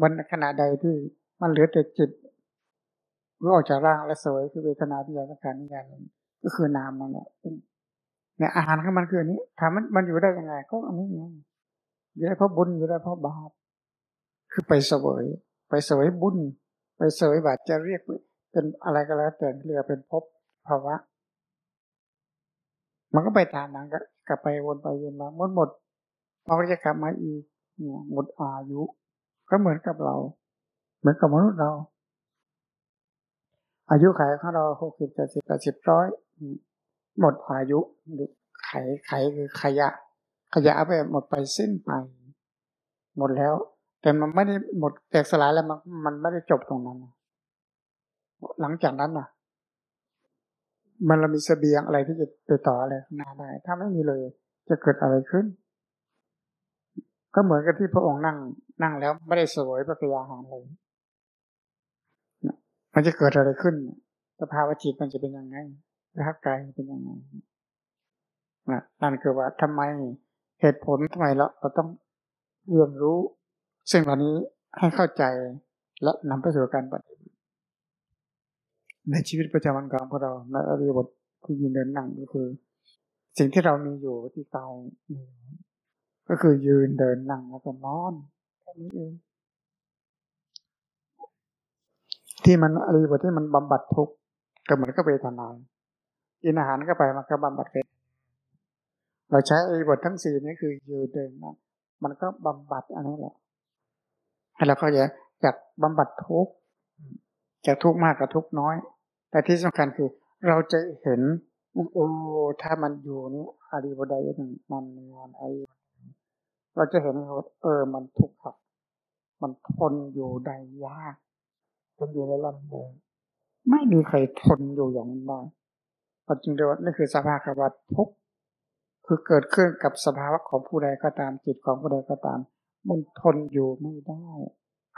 วันขณะใดที่มันเหลือแต่จิตรู้ออกจากร่างและสวยคือเวทนาที่ยาสังขารนิยามก็คือนามนั่นแหละเนี่ยอาหารของมันคืออันนี้ถามมันมันอยู่ได้ยังไง ก็อันนี้ไงอยู่ได้เพราะบุญอยู่ได้เพราะบาปคือไปเสวย ไปเสวยบุญ ไปเสวยบาปจะเรียก เป็นอะไรก็แล้วแต่เรียกเป็นภพภาวะ มันก็ไปตามนั้นก็กลับไปวนไปเวียนมาหมดหมดมันก็จะกลับมาอีกเนี่ยหมดอายุ ก็เหมือนกับเรา เหมือนกับมนุษย์เรา อายุขัยของเราหกสิบเจ็ดสิบแปดสิบร้อยหมดอายุไขไขคือขยะ ขยะไปหมดไปสิ้นไป หมดแล้ว แต่มันไม่ได้หมดแตกสลายแล้วมันมันไม่ได้จบตรงนั้น หลังจากนั้นน่ะ มันเรามีเสบียงอะไรที่จะไปต่ออะไรข้างหน้าได้ ถ้าไม่มีเลยจะเกิดอะไรขึ้น ก็เหมือนกับที่พระองค์นั่งนั่งแล้วไม่ได้สวยพระกยาหารเลย มันจะเกิดอะไรขึ้นสภาวะจิตมันจะเป็นยังไงร่างกายเป็นยังไงนั่นคือว่าทำไมเหตุผลทำไมเราเราต้องเรียนรู้สิ่งเหล่านี้ให้เข้าใจและนำไปสู่การปฏิบัติ ในชีวิตประจำวันของเราในอริยบทที่ยืนเดินนั่งก็คือ สิ่งที่เรามีอยู่ที่กายก็คือยืนเดินนั่งแล้วก็นอนแค่นี้เองที่มันอริยบทที่มันบำบัดทุกข์ก็เหมือนกับเวทนากินอาหารก็ไปมันก็บำบัดเวทเราใช้อริยบททั้งสี่นี้คือยืนเดินนั่งมันก็บำบัดอันนี้แหละให้เราเข้าใจจากบำบัดทุกข์จากทุกข์มากกับทุกข์น้อย แต่ที่สำคัญคือเราจะเห็นโอ้ถ้ามันอยู่นี่อาดีบดายนึ่งมันงานไอเราจะเห็นว่าเออมันทุกข์ครับ มันทนอยู่ได้ยากทนอยู่ในลำบากไม่มีใครทนอยู่อย่างนั้นได้จริงๆแล้วนี่คือสภาพวัฏทุกข์คือเกิดขึ้นกับสภาวะของผู้ใดก็ตามจิตของผู้ใดก็ตาม มันทนอยู่ไม่ได้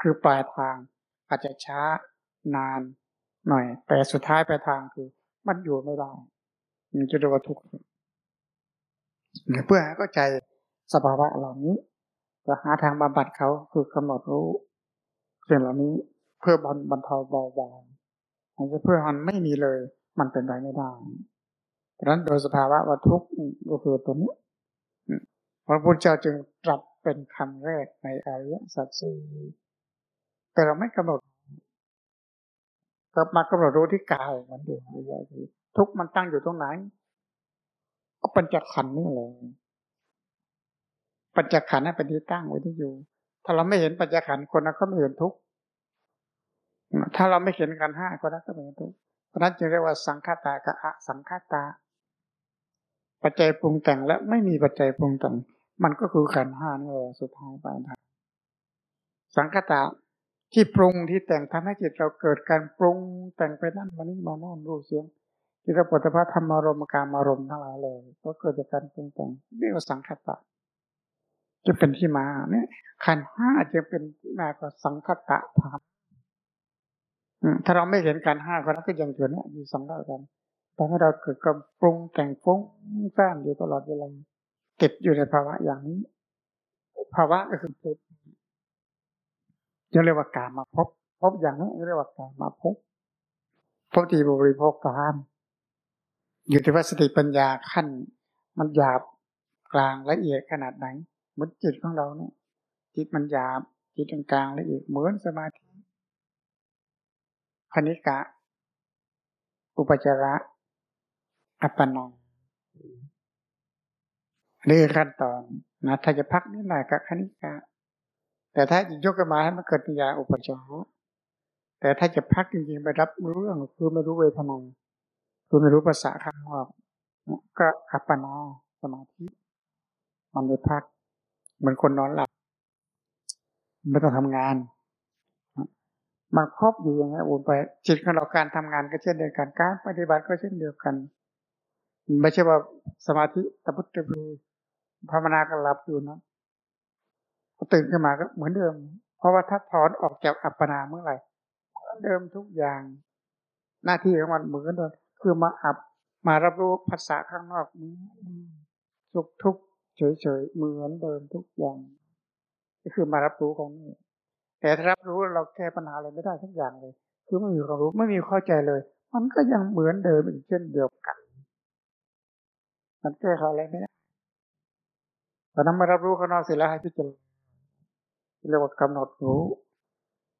คือปลายทางอาจจะช้านาน หน่อย แต่สุดท้ายปลายทางคือ มันอยู่ไม่ได้มันจะเรียกว่าทุกข์เพื่อเข้าใจสภาวะเหล่านี้จะหาทางบำบัดเขาคือกำหนดรู้สิ่งเหล่านี้เพื่อบรรบรรเทาเบาบางมันจะเพื่อมันไม่มีเลย มันเป็นไปไม่ได้ดังนั้นโดยสภาวะวัตทุกข์ก็คือตัวนี้พระพุทธเจ้าจึงตรัสเป็นคำแรกในอริยสัจสี่แต่เราไม่กำหนด ก็มากำหนดรู้ที่กายมันเดิมเรื่อยทุกมันตั้งอยู่ตรงไหน ก็ปัญจขันนี่แหละปัญจขันนั้นเป็นที่ตั้งไว้ที่อยู่ ถ้าเราไม่เห็นปัญจขันคนนั้นก็ไม่เห็นทุกข์ถ้าเราไม่เห็นกันห้าคนนั้นก็ไม่เห็นทุกข์เพราะนั้นจึงเรียกว่าสังฆตากับอสังฆตา ปัจจัยปรุงแต่งและไม่มีปัจจัยปรุงแต่ง มันก็คือขันห้านี่แหละสุดท้ายไปนะสังฆตา ที่ปรุงที่แต่งทำให้จิตเราเกิดการปรุงแต่งไปนั่นมานี่มาโน่นรูปเสียงที่เราปฏิภาธรรมารมการมารมทั้งหลายเลยก็เกิดจากการปรุงแต่งเรียกว่าสังคตะจะเป็นที่มาเนี่ยขันห้าจะเป็นที่มาของสังคตะธรรมถ้าเราไม่เห็นการห้าก็นั้นก็ยังเกิดเนี่ยอยู่สังคตะกันแต่ให้เราเกิดการปรุงแต่งฟุ้งซ่านอยู่ตลอดเวลาติดอยู่ในภาวะอย่างนี้ ภาวะก็คือ ติดจะเรียกว่าการมาพบพบอย่างนี้เรียกว่ากามาพบพบที่บริโภคกามอยู่ที่ว่าสติปัญญาขั้น มันหยาบกลางละเอียดขนาดไหนเหมือนจิตของเราเนี่ยจิตมันหยาบจิตกลางละเอียดเหมือนสมาธิคณิกะ อุปจาระอัปปนองนี่ขั้นตอนนะถ้าจะพักนิดหน่อยกับคณิกะ แต่ถ้าจะยกขึ้นมาให้มันเกิดปัญญาอุปจาระแต่ถ้าจะพักจริงๆไปรับรู้เรื่องคือไม่รู้เวทนาคือไม่รู้ภาษาข้างนอกก็อัปปนาสมาธิมันไปพัก เหมือนคนนอนหลับไม่ต้องทำงานมันครอบอยู่อย่างนี้วนไป จิตของเราการทำงานก็เช่นเดียวกันการปฏิบัติก็เช่นเดียวกัน ไม่ใช่ว่าสมาธิตะพุตตะพือภาวนาก็หลับอยู่นะ ตื่นขึ้นมาก็เหมือนเดิม เพราะว่าถ้าถอนออกจากอัปปนาเมื่อไหร่เหมือนเดิมทุกอย่าง หน้าที่ของมันเหมือนเดิมคือมาอับมารับรู้ภาษาข้างนอกมืสุขทุกข์เฉยๆเหมือนเดิมทุกอย่างก็คือมารับรู้ของนี่แต่ถ้ารับรู้เราแก้ปัญหาอะไรไม่ได้ทุกอย่างเลย คือไม่มีความรู้ไม่มีเข้าใจเลย มันก็ยังเหมือนเดิมอีกเช่นเดียวกัน มันแก้ไขอะไรไม่ได้ตอนนั้นมารับรู้ข้างนอกเสร็จแล้วให้พิจารณา เรียกว่ากำหนดรู้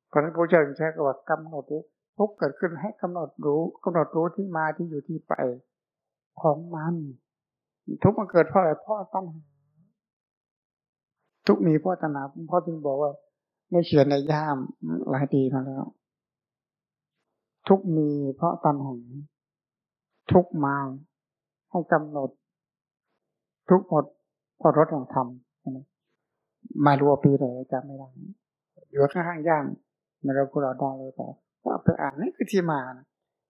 เพราะนั้นพระเจ้าใช้คำว่ากำหนดรู้ทุกเกิดขึ้นให้กำหนดรู้กำหนดรู้ที่มาที่อยู่ที่ไป ของมัน ทุกมันเกิดเพราะอะไรเพราะตัณหาทุกมีเพราะตัณหาพ่อจึงบอกว่าไม่เขียนในย่ามหลายปีมาแล้ว ทุกมีเพราะตัณหาทุกมาให้กำหนด ทุกหมดเพราะรถแห่งธรรม มารู้ปีไหนจำไม่ได้อยู่ข้างๆย่ามไม่รู้พวกเราได้เลยแต่ก็ไปอ่านนี่คือที่มานะ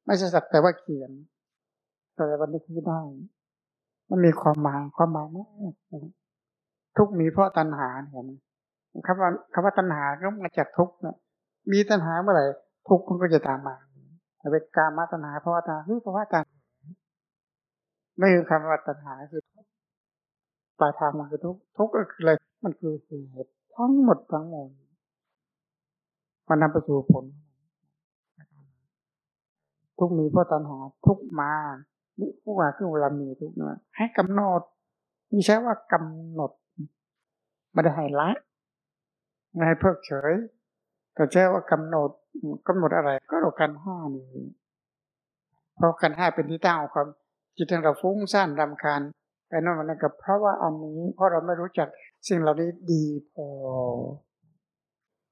ไม่ใช่สักแต่ว่าเขียน แต่วันนี้คือได้ มันมีความหมายความหมายมากทุกมีเพราะตัณหาเห็นคำว่าคำว่าตัณหาก็มาจากทุกนะมีตัณหาเมื่อไหร่ทุกมันก็จะตามมาเป็นการมาตัณหาเพราะว่าตัณหาเพราะว่าตัณหาไม่คือคำว่าตัณหาคือทุกปลายทางมันคือทุกทุกก็คืออะไร มันคือเหตุทั้งหมดทั้งมวลมันนำไปสู่ผล ทุกมีเพราะตัณหาทุกมานี่พวกว่าคือเวลามีทุกเนะให้กำหนดมีใช้ว่ากำหนดไม่ได้ให้ละไม่ให้เพิกเฉยแต่ใช้ว่ากำหนดกำหนดอะไร ก็เรากันห้านี่เพราะกันห้าเป็นที่ตั้งของความจิตของเราฟุ้งซ่านรำคาญ ไปนั่นมันก็เพราะว่าอันนี้ เพราะเราไม่รู้จักสิ่งเหล่านี้ดีพอ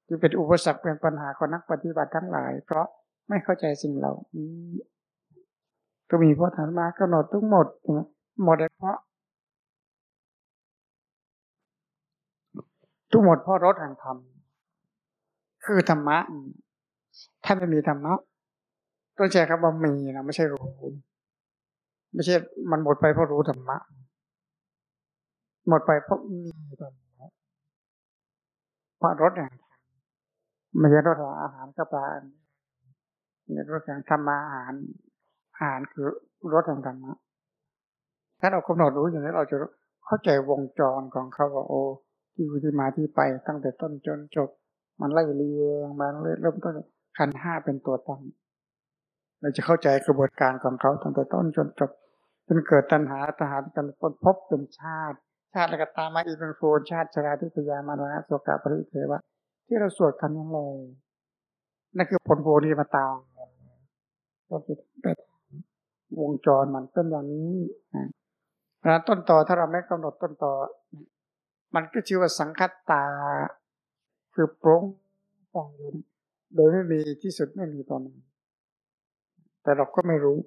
ที่เป็นอุปสรรคเป็นปัญหาของนักปฏิบัติทั้งหลาย เพราะไม่เข้าใจสิ่งเหล่านี้ก็มีพระธรรมากำหนดทุกหมดหมดเพราะ ทุกหมดเพราะรถแห่งธรรมคือธรรมะ ถ้าไม่มีธรรมะต้องใช้คำว่ามีนะไม่ใช่รู้ ไม่ใช่มันหมดไปเพราะรู้ธรรมะ หมดไปเพราะมีธรรมะเพราะรถแห่งธรรมไม่ใช่รถอาหารกับปลาเนี่ยรถแห่งธรรมะอาหารอาหารคือรถแห่งธรรมะถ้าเรากำหนดรู้อย่างนี้เราจะเข้าใจวงจรของเขาว่าโอ้ที่ที่มาที่ไปตั้งแต่ต้นจนจบ มันไล่เรียงมาเริ่มต้นขันห้าเป็นตัวตั้งเราจะเข้าใจกระบวนการของเขาตั้งแต่ต้นจนจบจนเกิดตัณหาตัณหากันพนพบเป็นชาติ ชาติแล้วก็ตามมาอีกเป็นโฟนชาติชราทิพยามารณะโสกาปริเทวะที่เราสวดกันนั่นเลยนั่นคือผลโพที่มาตามก็คือเป็วงจรมันเป็นอย่างนี้นะเพราะต้นต่อถ้าเราไม่กำหนดต้นต่อ มันก็ชื่อว่าสังคตตาคือปรงฟองอยู่โดยไม่มีที่สุดไม่มีตอนนั้นแต่เราก็ไม่รู้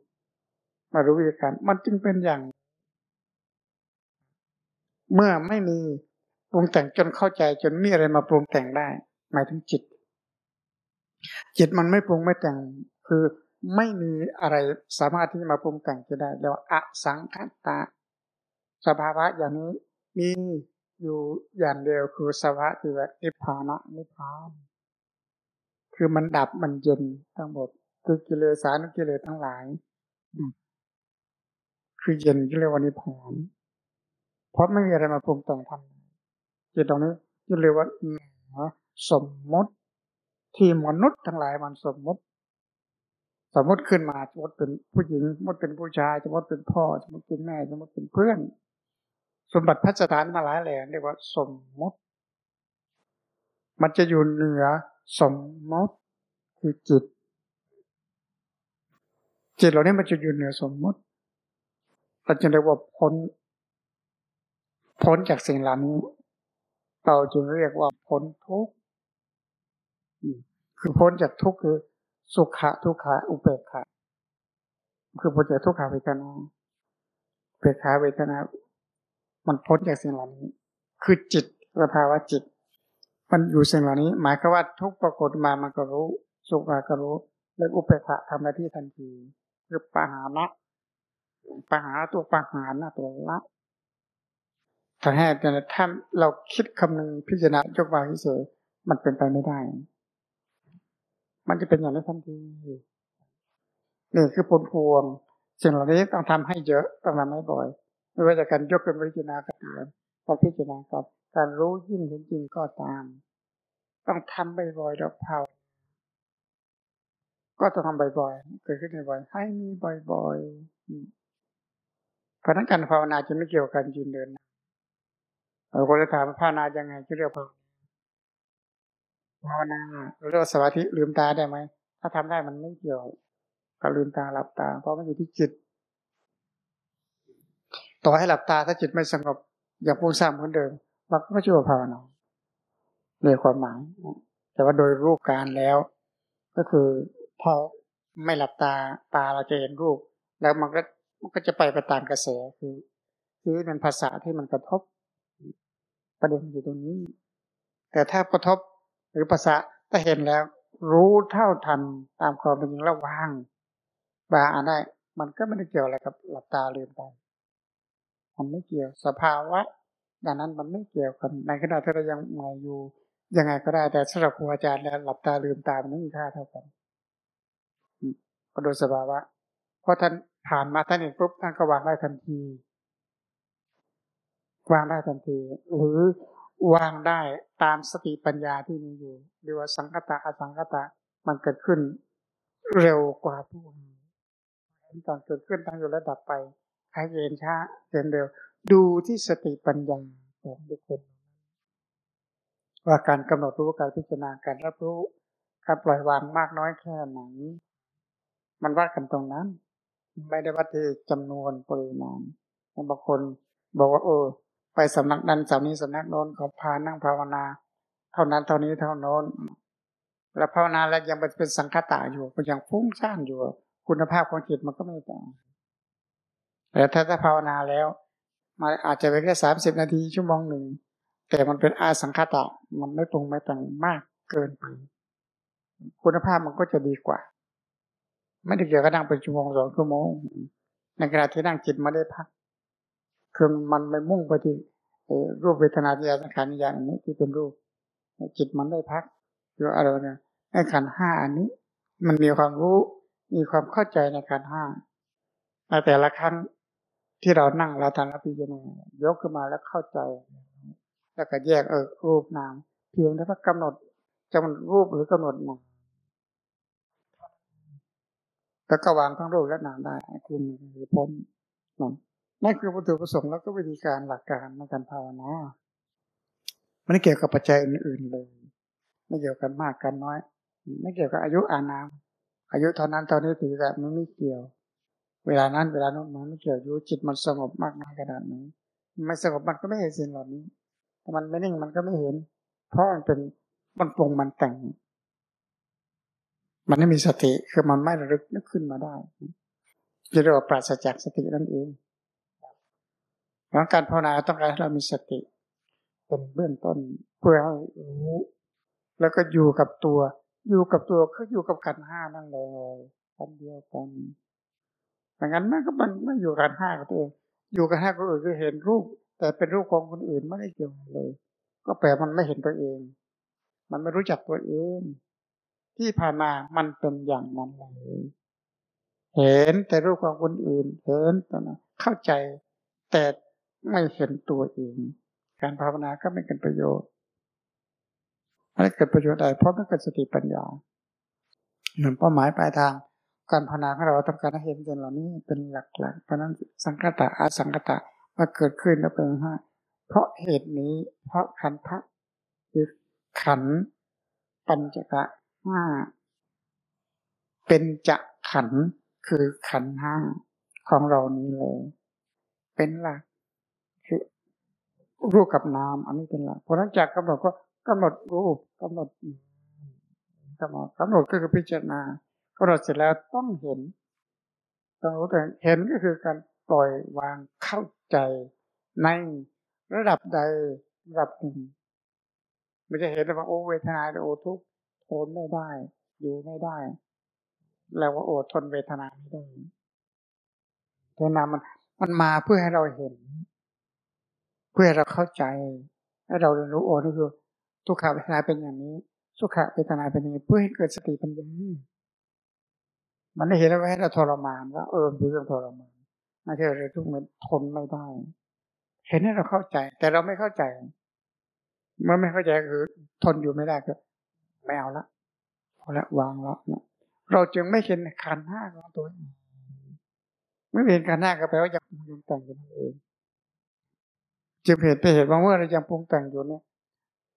มารู้วิธีการ มันจึงเป็นอย่าง เมื่อไม่มีปรุงแต่งจนเข้าใจจนมีอะไรมาปรุงแต่งได้ หมายถึงจิต จิตมันไม่ปรุงไม่แต่ง คือไม่มีอะไรสามารถที่จะมาปรุงแต่งจะได้เรียกว่าอสังขตา สภาวะอย่างนี้มีอยู่อย่างเดียวคือสภาวะที่ว่านิพพานะนิพพานคือมันดับมันเย็นทั้งหมด คือกิเลสานุกิเลสทั้งหลาย คือเย็นที่เรียกว่านิพพาน เพราะไม่มีอะไรมาปรุงแต่งทำจิตตรงนี้จึงเรียกว่าสมมติที่มนุษย์ทั้งหลายมันสมมติ สมมติขึ้นมาสมมติเป็นผู้หญิงสมมติเป็นผู้ชายสมมติเป็นพ่อสมมติเป็นแม่สมมติเป็นเพื่อน สมบัติพัฒฐานมาหลายแหล่เรียกว่าสมมติ มันจะอยู่เหนือสมมติคือจิต จิตเหล่านี้มันจะอยู่เหนือสมมติเราจึงเรียกว่าพ้น พ้นจากสิ่งเหล่านี้ เราจึงเรียกว่าพ้นทุกข์คือพ้นจากทุกข์คือ สุขะทุกขะอุเบกขาคือพ้นจากทุกขเวทนาเบกขาเวทนา มันพ้นจากสิ่งเหล่านี้ คือจิตสภาวะจิต มันอยู่สิ่งเหล่านี้ หมายคือว่าทุกปรากฏมามันก็รู้ สุขะก็รู้ แล้วอุเบกขาทำหน้าที่ทันที คือปหานะปหาตัวปหานะตัวละ ถ้าให้แต่ถ้าเราคิดคำนึงพิจารณายกวางเฉยมันเป็นไปไม่ได้ มันจะเป็นอย่างนี้ทันทีนี่คือผลพวงสิ่งเหล่านี้ต้องทำให้เยอะต้องทำให้บ่อย ไม่ว่าจะการยกเป็นวิจารณาก็ตามการพิจารณากับการรู้ยิ่งเห็นจริงก็ตาม ต้องทำบ่อยๆดอกเผาก็ต้องทำบ่อยๆเกิดขึ้นบ่อยๆให้มีบ่อยๆเพราะนั้นการภาวนาจะไม่เกี่ยวกับการยืนเดิน เราก็จะถามภาวนายังไงจะเรียกภาวภาวนาเรียกสมาธิลืมตาได้ไหมถ้าทำได้มันไม่เกี่ยวกับลืมตาหลับตา เพราะมันอยู่ที่จิต ต่อให้หลับตาถ้าจิตไม่สงบอย่างปูซ่านเหมือนเดิมมันก็ไม่ชื่อว่าภาวนาในความหมายแต่ว่าโดยรูปการแล้ว ก็คือพอไม่หลับตาตาเราจะเห็นรูป แล้วมันก็มันก็จะไปไปตามกระแสคือ คือเป็นภาษาที่มันกระทบ ประเด็นอยู่ตรงนี้ แต่ถ้ากระทบหรือภาษาถ้าเห็นแล้ว รู้เท่าทันตามความเป็นจริงแล้ววางบาอ่านได้ มันก็ไม่ได้เกี่ยวอะไรกับหลับตาลืมตามันไม่เกี่ยวสภาวะดังนั้นมันไม่เกี่ยวกันในขณะที่เรายังใหม่อยู่ยังไงก็ได้แต่สำหรับครูอาจารย์แล้วหลับตาลืมตามันไม่มีค่าเท่ากันก็โดยสภาวะเพราะท่านผ่านมาท่านเห็นปุ๊บท่านก็วางได้ทันที วางได้ทันที หรือวางได้ตามสติปัญญาที่มีอยู่เรียกว่าสังคตะอสังคตะมันเกิดขึ้นเร็วกว่าผู้อื่นตอนเกิดขึ้นตั้งอยู่ระดับไปใครเห็นช้าเห็นเร็ว ดูที่สติปัญญาของบุคคลว่าการกำหนดรู้การพิจารณาการรับรู้การปล่อยวางมากน้อยแค่ไหน มันวัดกันตรงนั้น ไม่ได้วัดที่จำนวนปริมาณบางคนบอกว่าเออ ไปสำนักนั้นสำนี้สำนักโน้นเขาพานั่งภาวนา เท่านั้นเท่านี้เท่าโน้น แล้วภาวนาแล้วยังเป็นสังคตะอยู่ก็ยังฟุ้งซ่านอยู่ คุณภาพของจิตมันก็ไม่ต่างแต่ถ้าถ้าภาวนาแล้วมาอาจจะเป็นแค่สามสิบนาทีชั่วโมงหนึ่งแต่มันเป็นอาสังคตะมันไม่ตรงไม่ต่างมากเกินไป คุณภาพมันก็จะดีกว่า ไม่ได้เกี่ยวกับนั่งเป็นชั่วโมงสองชั่วโมงในขณะที่นั่งจิตไม่ได้พัก คือมันไม่มุ่งไปที่รูปเวทนาที่สังขารอย่างนี้ที่เป็นรูปจิตมันได้พักหรืออะไรเนี่ยไอ้ขันห้าอันนี้ มันมีความรู้มีความเข้าใจในขันห้าในแต่ละครั้งที่เรานั่งเราทำรับพิจารณายกขึ้นมาแล้วเข้าใจ แล้วก็แยกเออรูปนามเพียงแต่ว่ากำหนดจะมันรูปหรือกำหนดนามแล้วก็วางทั้งรูปและนามได้คือมีพ้นนั่น นั่นคือวัตถุประสงค์แล้วก็วิธีการหลักการในการภาวนาไม่ได้เกี่ยวกับปัจจัยอื่นๆเลย ไม่เกี่ยวกันมากกันน้อย ไม่เกี่ยวกับอายุอานามอายุเท่านั้นตอนนี้ถือแบบมันไม่เกี่ยว เวลานั้นเวลานั้นมันไม่เกี่ยวอยู่จิตมันสงบมากน้อยขนาดไหนไม่สงบมันก็ไม่เห็นสิ่งเหล่านี้ถ้ามันไม่นิ่งมันก็ไม่เห็น เพราะมันเป็นมันปรุงมันแต่ง มันไม่มีสติคือมันไม่ระลึกนึกขึ้นมาได้จะเรียกว่าปราศจากสตินั่นเอง เพราะการภาวนาต้องการให้เรามีสติ เป็นเบื้องต้นเพื่อให้รู้ แล้วก็อยู่กับตัว อยู่กับตัวก็อยู่กับขันห้านั่นเลยอันเดียวกันดังนั้นมันก็มันไม่อยู่กันห้ากับตัวเอง อยู่กันห้าคนอื่นก็เห็นรูป แต่เป็นรูปของคนอื่นไม่ได้เกี่ยวเลย ก็แปลมันไม่เห็นตัวเอง มันไม่รู้จักตัวเอง ที่ผ่านมามันเป็นอย่างนั้นเลยเห็นแต่รูปของคนอื่น เห็นแต่เข้าใจ แต่ ไม่เห็นตัวเอง การภาวนาก็ไม่เกิดประโยชน์อะไม่เกิดประโยชน์ใดเพราะไม่เกิดสติปัญญาเหมือนเป้าหมายปลายทาง การภาวนาของเราต้องการให้เห็นสิ่งเหล่านี้เป็นหลักๆเพราะนั้นสังคตะอาสังคตะมาเกิดขึ้นแล้วเป็นห้าเพราะเหตุนี้ เพราะขันธะคือขันปัญจกะห้าเป็นจะขันคือขันห้าของเรานี้เลย เป็นหลัก รูปกับนามอันนี้เป็นหลักเพราะนั้นจากกำหนดก็กำหนดรูปกำหนดกำหนดกำหนดก็คือพิจารณาก็เราเสร็จแล้วต้องเห็นต้องรู้แต่เห็นก็คือการปล่อยวางเข้าใจในระดับใดระดับหนึ่งไม่จะเห็นว่าโอ้เวทนาโอ้ทุกทนไม่ได้ อยู่ไม่ได้ แล้วว่าโอ้ทนเวทนาไม่ได้เวทนามันมันมาเพื่อให้เราเห็น เพื่อให้เราเข้าใจให้เราเรียนรู้โอ้นี่คือทุกขเวทนาเป็นอย่างนี้สุขเวทนาเป็นอย่างนี้เพื่อให้เกิดสติปัญญามันได้เห็นแล้วให้เราทรมานว่าเออเป็นเรื่องทรมานไม่ใช่เลยทุกมันทนไม่ได้ เห็นให้เราเข้าใจ แต่เราไม่เข้าใจเมื่อไม่เข้าใจคือ ทนอยู่ไม่ได้ก็ไม่เอาละพอละวางละนะเราจึงไม่เห็นขันห้าของตัวเองไม่เห็นขันห้าก็แปลว่ายังปรุงแต่งอยู่นั่นเอง จึงเห็นไปเห็นว่าเมื่อเรายังปรุงแต่งอยู่เนี่ย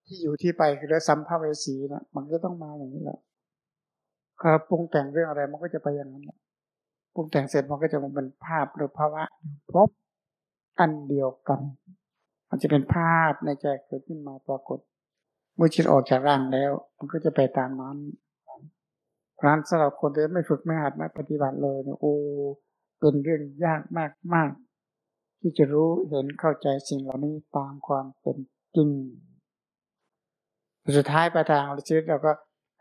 ที่อยู่ที่ไปคือเรื่องสัมภเวสีนะมันก็ต้องมาอย่างนี้แหละเขาปรุงแต่งเรื่องอะไรมันก็จะไปอย่างนั้นปรุงแต่งเสร็จมันก็จะมาเป็นภาพหรือภาวะพบอันเดียวกัน มันจะเป็นภาพในใจเกิดขึ้นมาปรากฏ เมื่อจิตออกจากร่างแล้ว มันก็จะไปตามนั้นพราะนั้นสำหรับคนที่ไม่ฝึกไม่หัดไม่ปฏิบัติเลยเนี่ยโอ้เป็นเรื่องยากมากมาก ที่จะรู้เห็นเข้าใจสิ่งเหล่านี้ตามความเป็นจริง สุดท้ายปลายทางชีวิตเราก็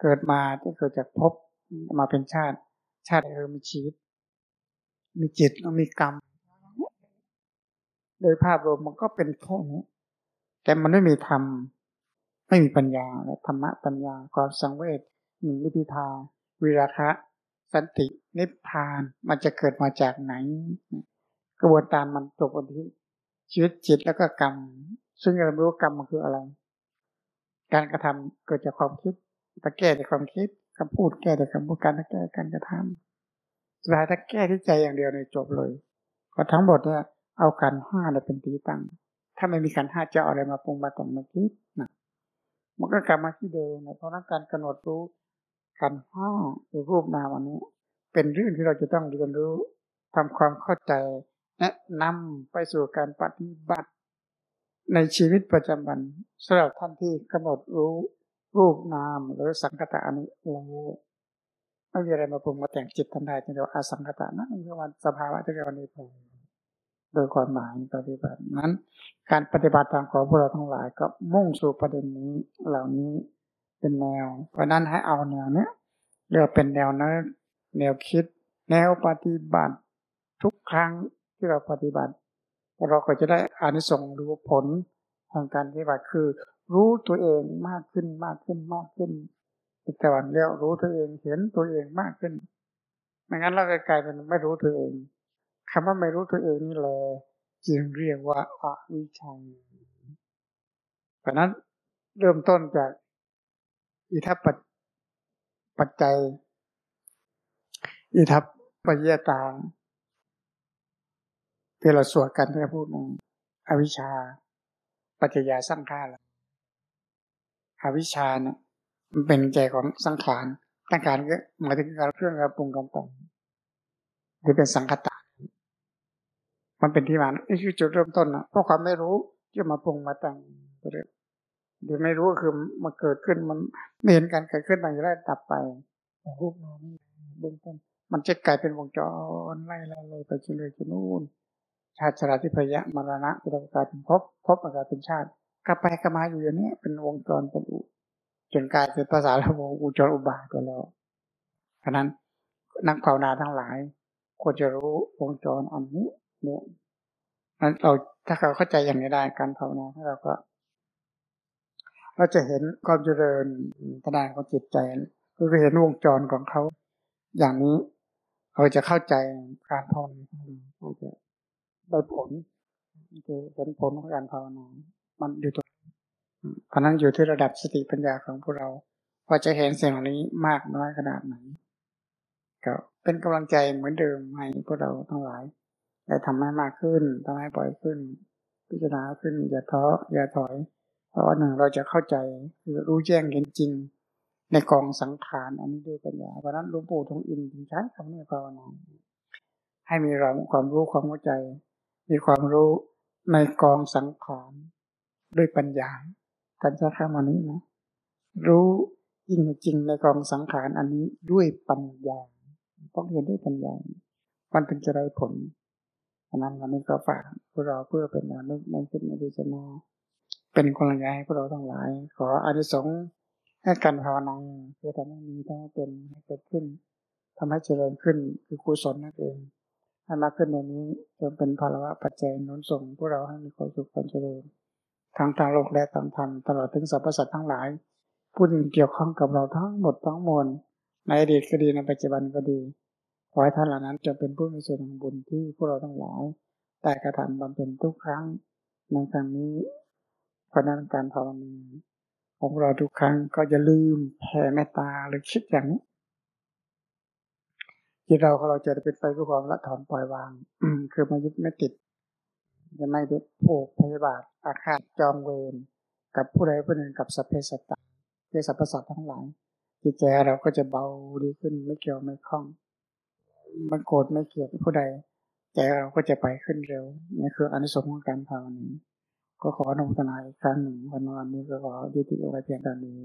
เกิดมาที่เกิดจากพบมาเป็นชาติ ชาติเออมีชีวิต มีจิตแล้วมีกรรม โดยภาพรวมมันก็เป็นแค่นี้ แต่มันไม่มีธรรม ไม่มีปัญญาและธรรมะปัญญาความสังเวชหนึ่งวิพิทา วิราคะ สันติ นิพพาน มันจะเกิดมาจากไหน กระบวนการมันจบบนที่ชีวิตจิตแล้วก็กรรม ซึ่งเราไม่รู้กรรมมันคืออะไร การกระทำเกิดจากความคิดตะแก้จากความคิดคำพูดแก้แต่คำพูดการแก้การกระทำสุดท้ายถ้าแก้ที่ใจอย่างเดียวในจบเลยก็ทั้งหมดเนี่ยเอาการห้าเนี่ยเป็นตีตั้งถ้าไม่มีการห้าจะเอาอะไรมาปรุงมาแต่งมาคิดนะมันก็กลับมาที่เดิมนะเพราะนั้นการกำหนดรู้การห้าหรือรูปนามอันนี้ เป็นเรื่องที่เราจะต้องเรียนรู้ทำความเข้าใจ แนะนำไปสู่การปฏิบัติในชีวิตประจำวันสำหรับท่านที่กำหนดรู้รูปนามหรือสังกตะอันนี้เราไม่มีอะไรมาปรุงมาแต่งจิตทันใดที่เราอาสังกตะนั่นคือวันสภาวะที่เรานี้พอโดยความหมายปฏิบัตินั้น การปฏิบัติตามของพวกเราทั้งหลายก็มุ่งสู่ประเด็นนี้เหล่านี้เป็นแนว เพราะนั้นให้เอาแนวเนี้ยเรียกเป็นแนวนะแนวคิด แนวปฏิบัติทุกครั้ง ที่เราปฏิบัติ เราก็จะได้อานิสงส์ดูผลทางการปฏิบัติคือ รู้ตัวเองมากขึ้นมากขึ้นมากขึ้นแต่วันเรียรู้ตัวเองเห็นตัวเองมากขึ้นไม่งั้นเราจะกลายเป็นไม่รู้ตัวเองคำว่าไม่รู้ตัวเองนี่แหละจึงเรียกว่าอาวิชังเพราะนั้นเริ่มต้นจากอิทัปปัจจัย อิทัปปัญญาตา ที่เราสวดกันที่พูดนึงอวิชชา ปัจจยาสร้างข้าแล้วอวิชชาเนี่ยมันเป็นใจของสังขารสังขารก็หมายถึงการเครื่องการปรุงการแต่งหรือเป็นสังคตะมันเป็นที่มานี่คือจุดเริ่มต้นนะเพราะความไม่รู้ที่มาปรุงมาแต่งไปเรื่อยเดี๋ยวไม่รู้ก็คือมาเกิดขึ้นมันไม่เห็นการเกิดขึ้นต่างจะได้ดับไปรูปนามเบื้องต้นมันจะกลายเป็นวงจรไล่ไล่ไล่ไปจนเลยจนนู่น ชาติชราธิพยะมรณะเป็นกายเป็นภพภพกายเป็นชาติ กลับไปกลับมาอยู่อย่างนี้เป็นวงจรเป็นอุจนกลายเป็นภาษาเราบอกอุจรอุบาทไปแล้วฉะนั้นนักภาวนาทั้งหลายควรจะรู้วงจรอันนี้เนี่ยนั้นเราถ้าเราเข้าใจอย่างนี้ได้การภาวนาเราก็ เราจะเห็นความเจริญทางด้านของจิตใจก็เห็นวงจรของเขา อย่างนี้เราจะเข้าใจการภาวนาเราจะ ได้ผลจะเห็นผลของการภาวนา มันอยู่ตรงเพราะนั้นอยู่ที่ระดับสติปัญญาของพวกเรา ว่าจะเห็นสิ่งเหล่านี้มากน้อยขนาดไหนก็เป็นกำลังใจเหมือนเดิมให้พวกเราทั้งหลายได้ทำให้มากขึ้นทำให้ปล่อยขึ้น พิจารณาขึ้น อย่าท้ออย่าถอย เพราะว่าหนึ่งเราจะเข้าใจคือรู้แจ้งเห็นจริง ในกองสังขารอันนี้ด้วยปัญญาเพราะนั้นหลวงปู่ทงอินถึงใช้คำนี้ภาวนาให้มีเราความรู้ความเข้าใจ มีความรู้ในกองสังขารด้วยปัญญาท่านใช้คำวันนี้นะ รู้ยิ่งจริงในกองสังขารอันนี้ด้วยปัญญา ต้องเห็นด้วยปัญญา มันถึงจะได้ผลฉะนั้นวันนี้ก็ฝากพวกเราเพื่อเป็นอนุในขึ้นในดิจนาเป็นกำลังใจให้พวกเราทั้งหลาย ขออนิสงส์ให้การภาวนาเพื่อทำให้มีทำให้เป็นให้เกิดขึ้นทำให้เจริญขึ้นคือกุศลนั่นเอง ให้มากขึ้นในนี้จนเป็นภาวะปัจจัยนุนส่งพวกเราให้มีความสุขความเจริญทางทางโลกและทางธรรมตลอดถึงสรรพสัตว์ทั้งหลายผู้ที่เกี่ยวข้องกับเราทั้งหมดทั้งมวลในอดีตก็ดีในปัจจุบันก็ดีขอให้ท่านเหล่านั้นจะเป็นผู้มีส่วนแห่งบุญที่พวกเราทั้งหลายแต่กระทำบำเพ็ญทุกครั้งในครั้งนี้เพราะนั้นการภาวนาของเราทุกครั้งก็จะลืมแผ่เมตตาหรือคิดอย่างนี้ ที่เราของเราจะเป็นไปเพื่อความละถอนปล่อยวาง คือไม่ยึดไม่ติด จะไม่เป็นผูกพยาบาทอาฆาตจองเวรกับผู้ใดผู้หนึ่งกับสัพเพสัตตาคือสรรพสัตว์ทั้งหลายจิตใจเราก็จะเบาดีขึ้นไม่เกี่ยวไม่คล้องมันโกรธไม่เกลียดผู้ใดใจเราก็จะไปขึ้นเร็วนี่คืออนิสงส์ของการภาวนาก็ขออนุโมทนาอีกครั้งหนึ่งวันวันนี้ก็ขอยุติเอาไว้เพียงเท่านี้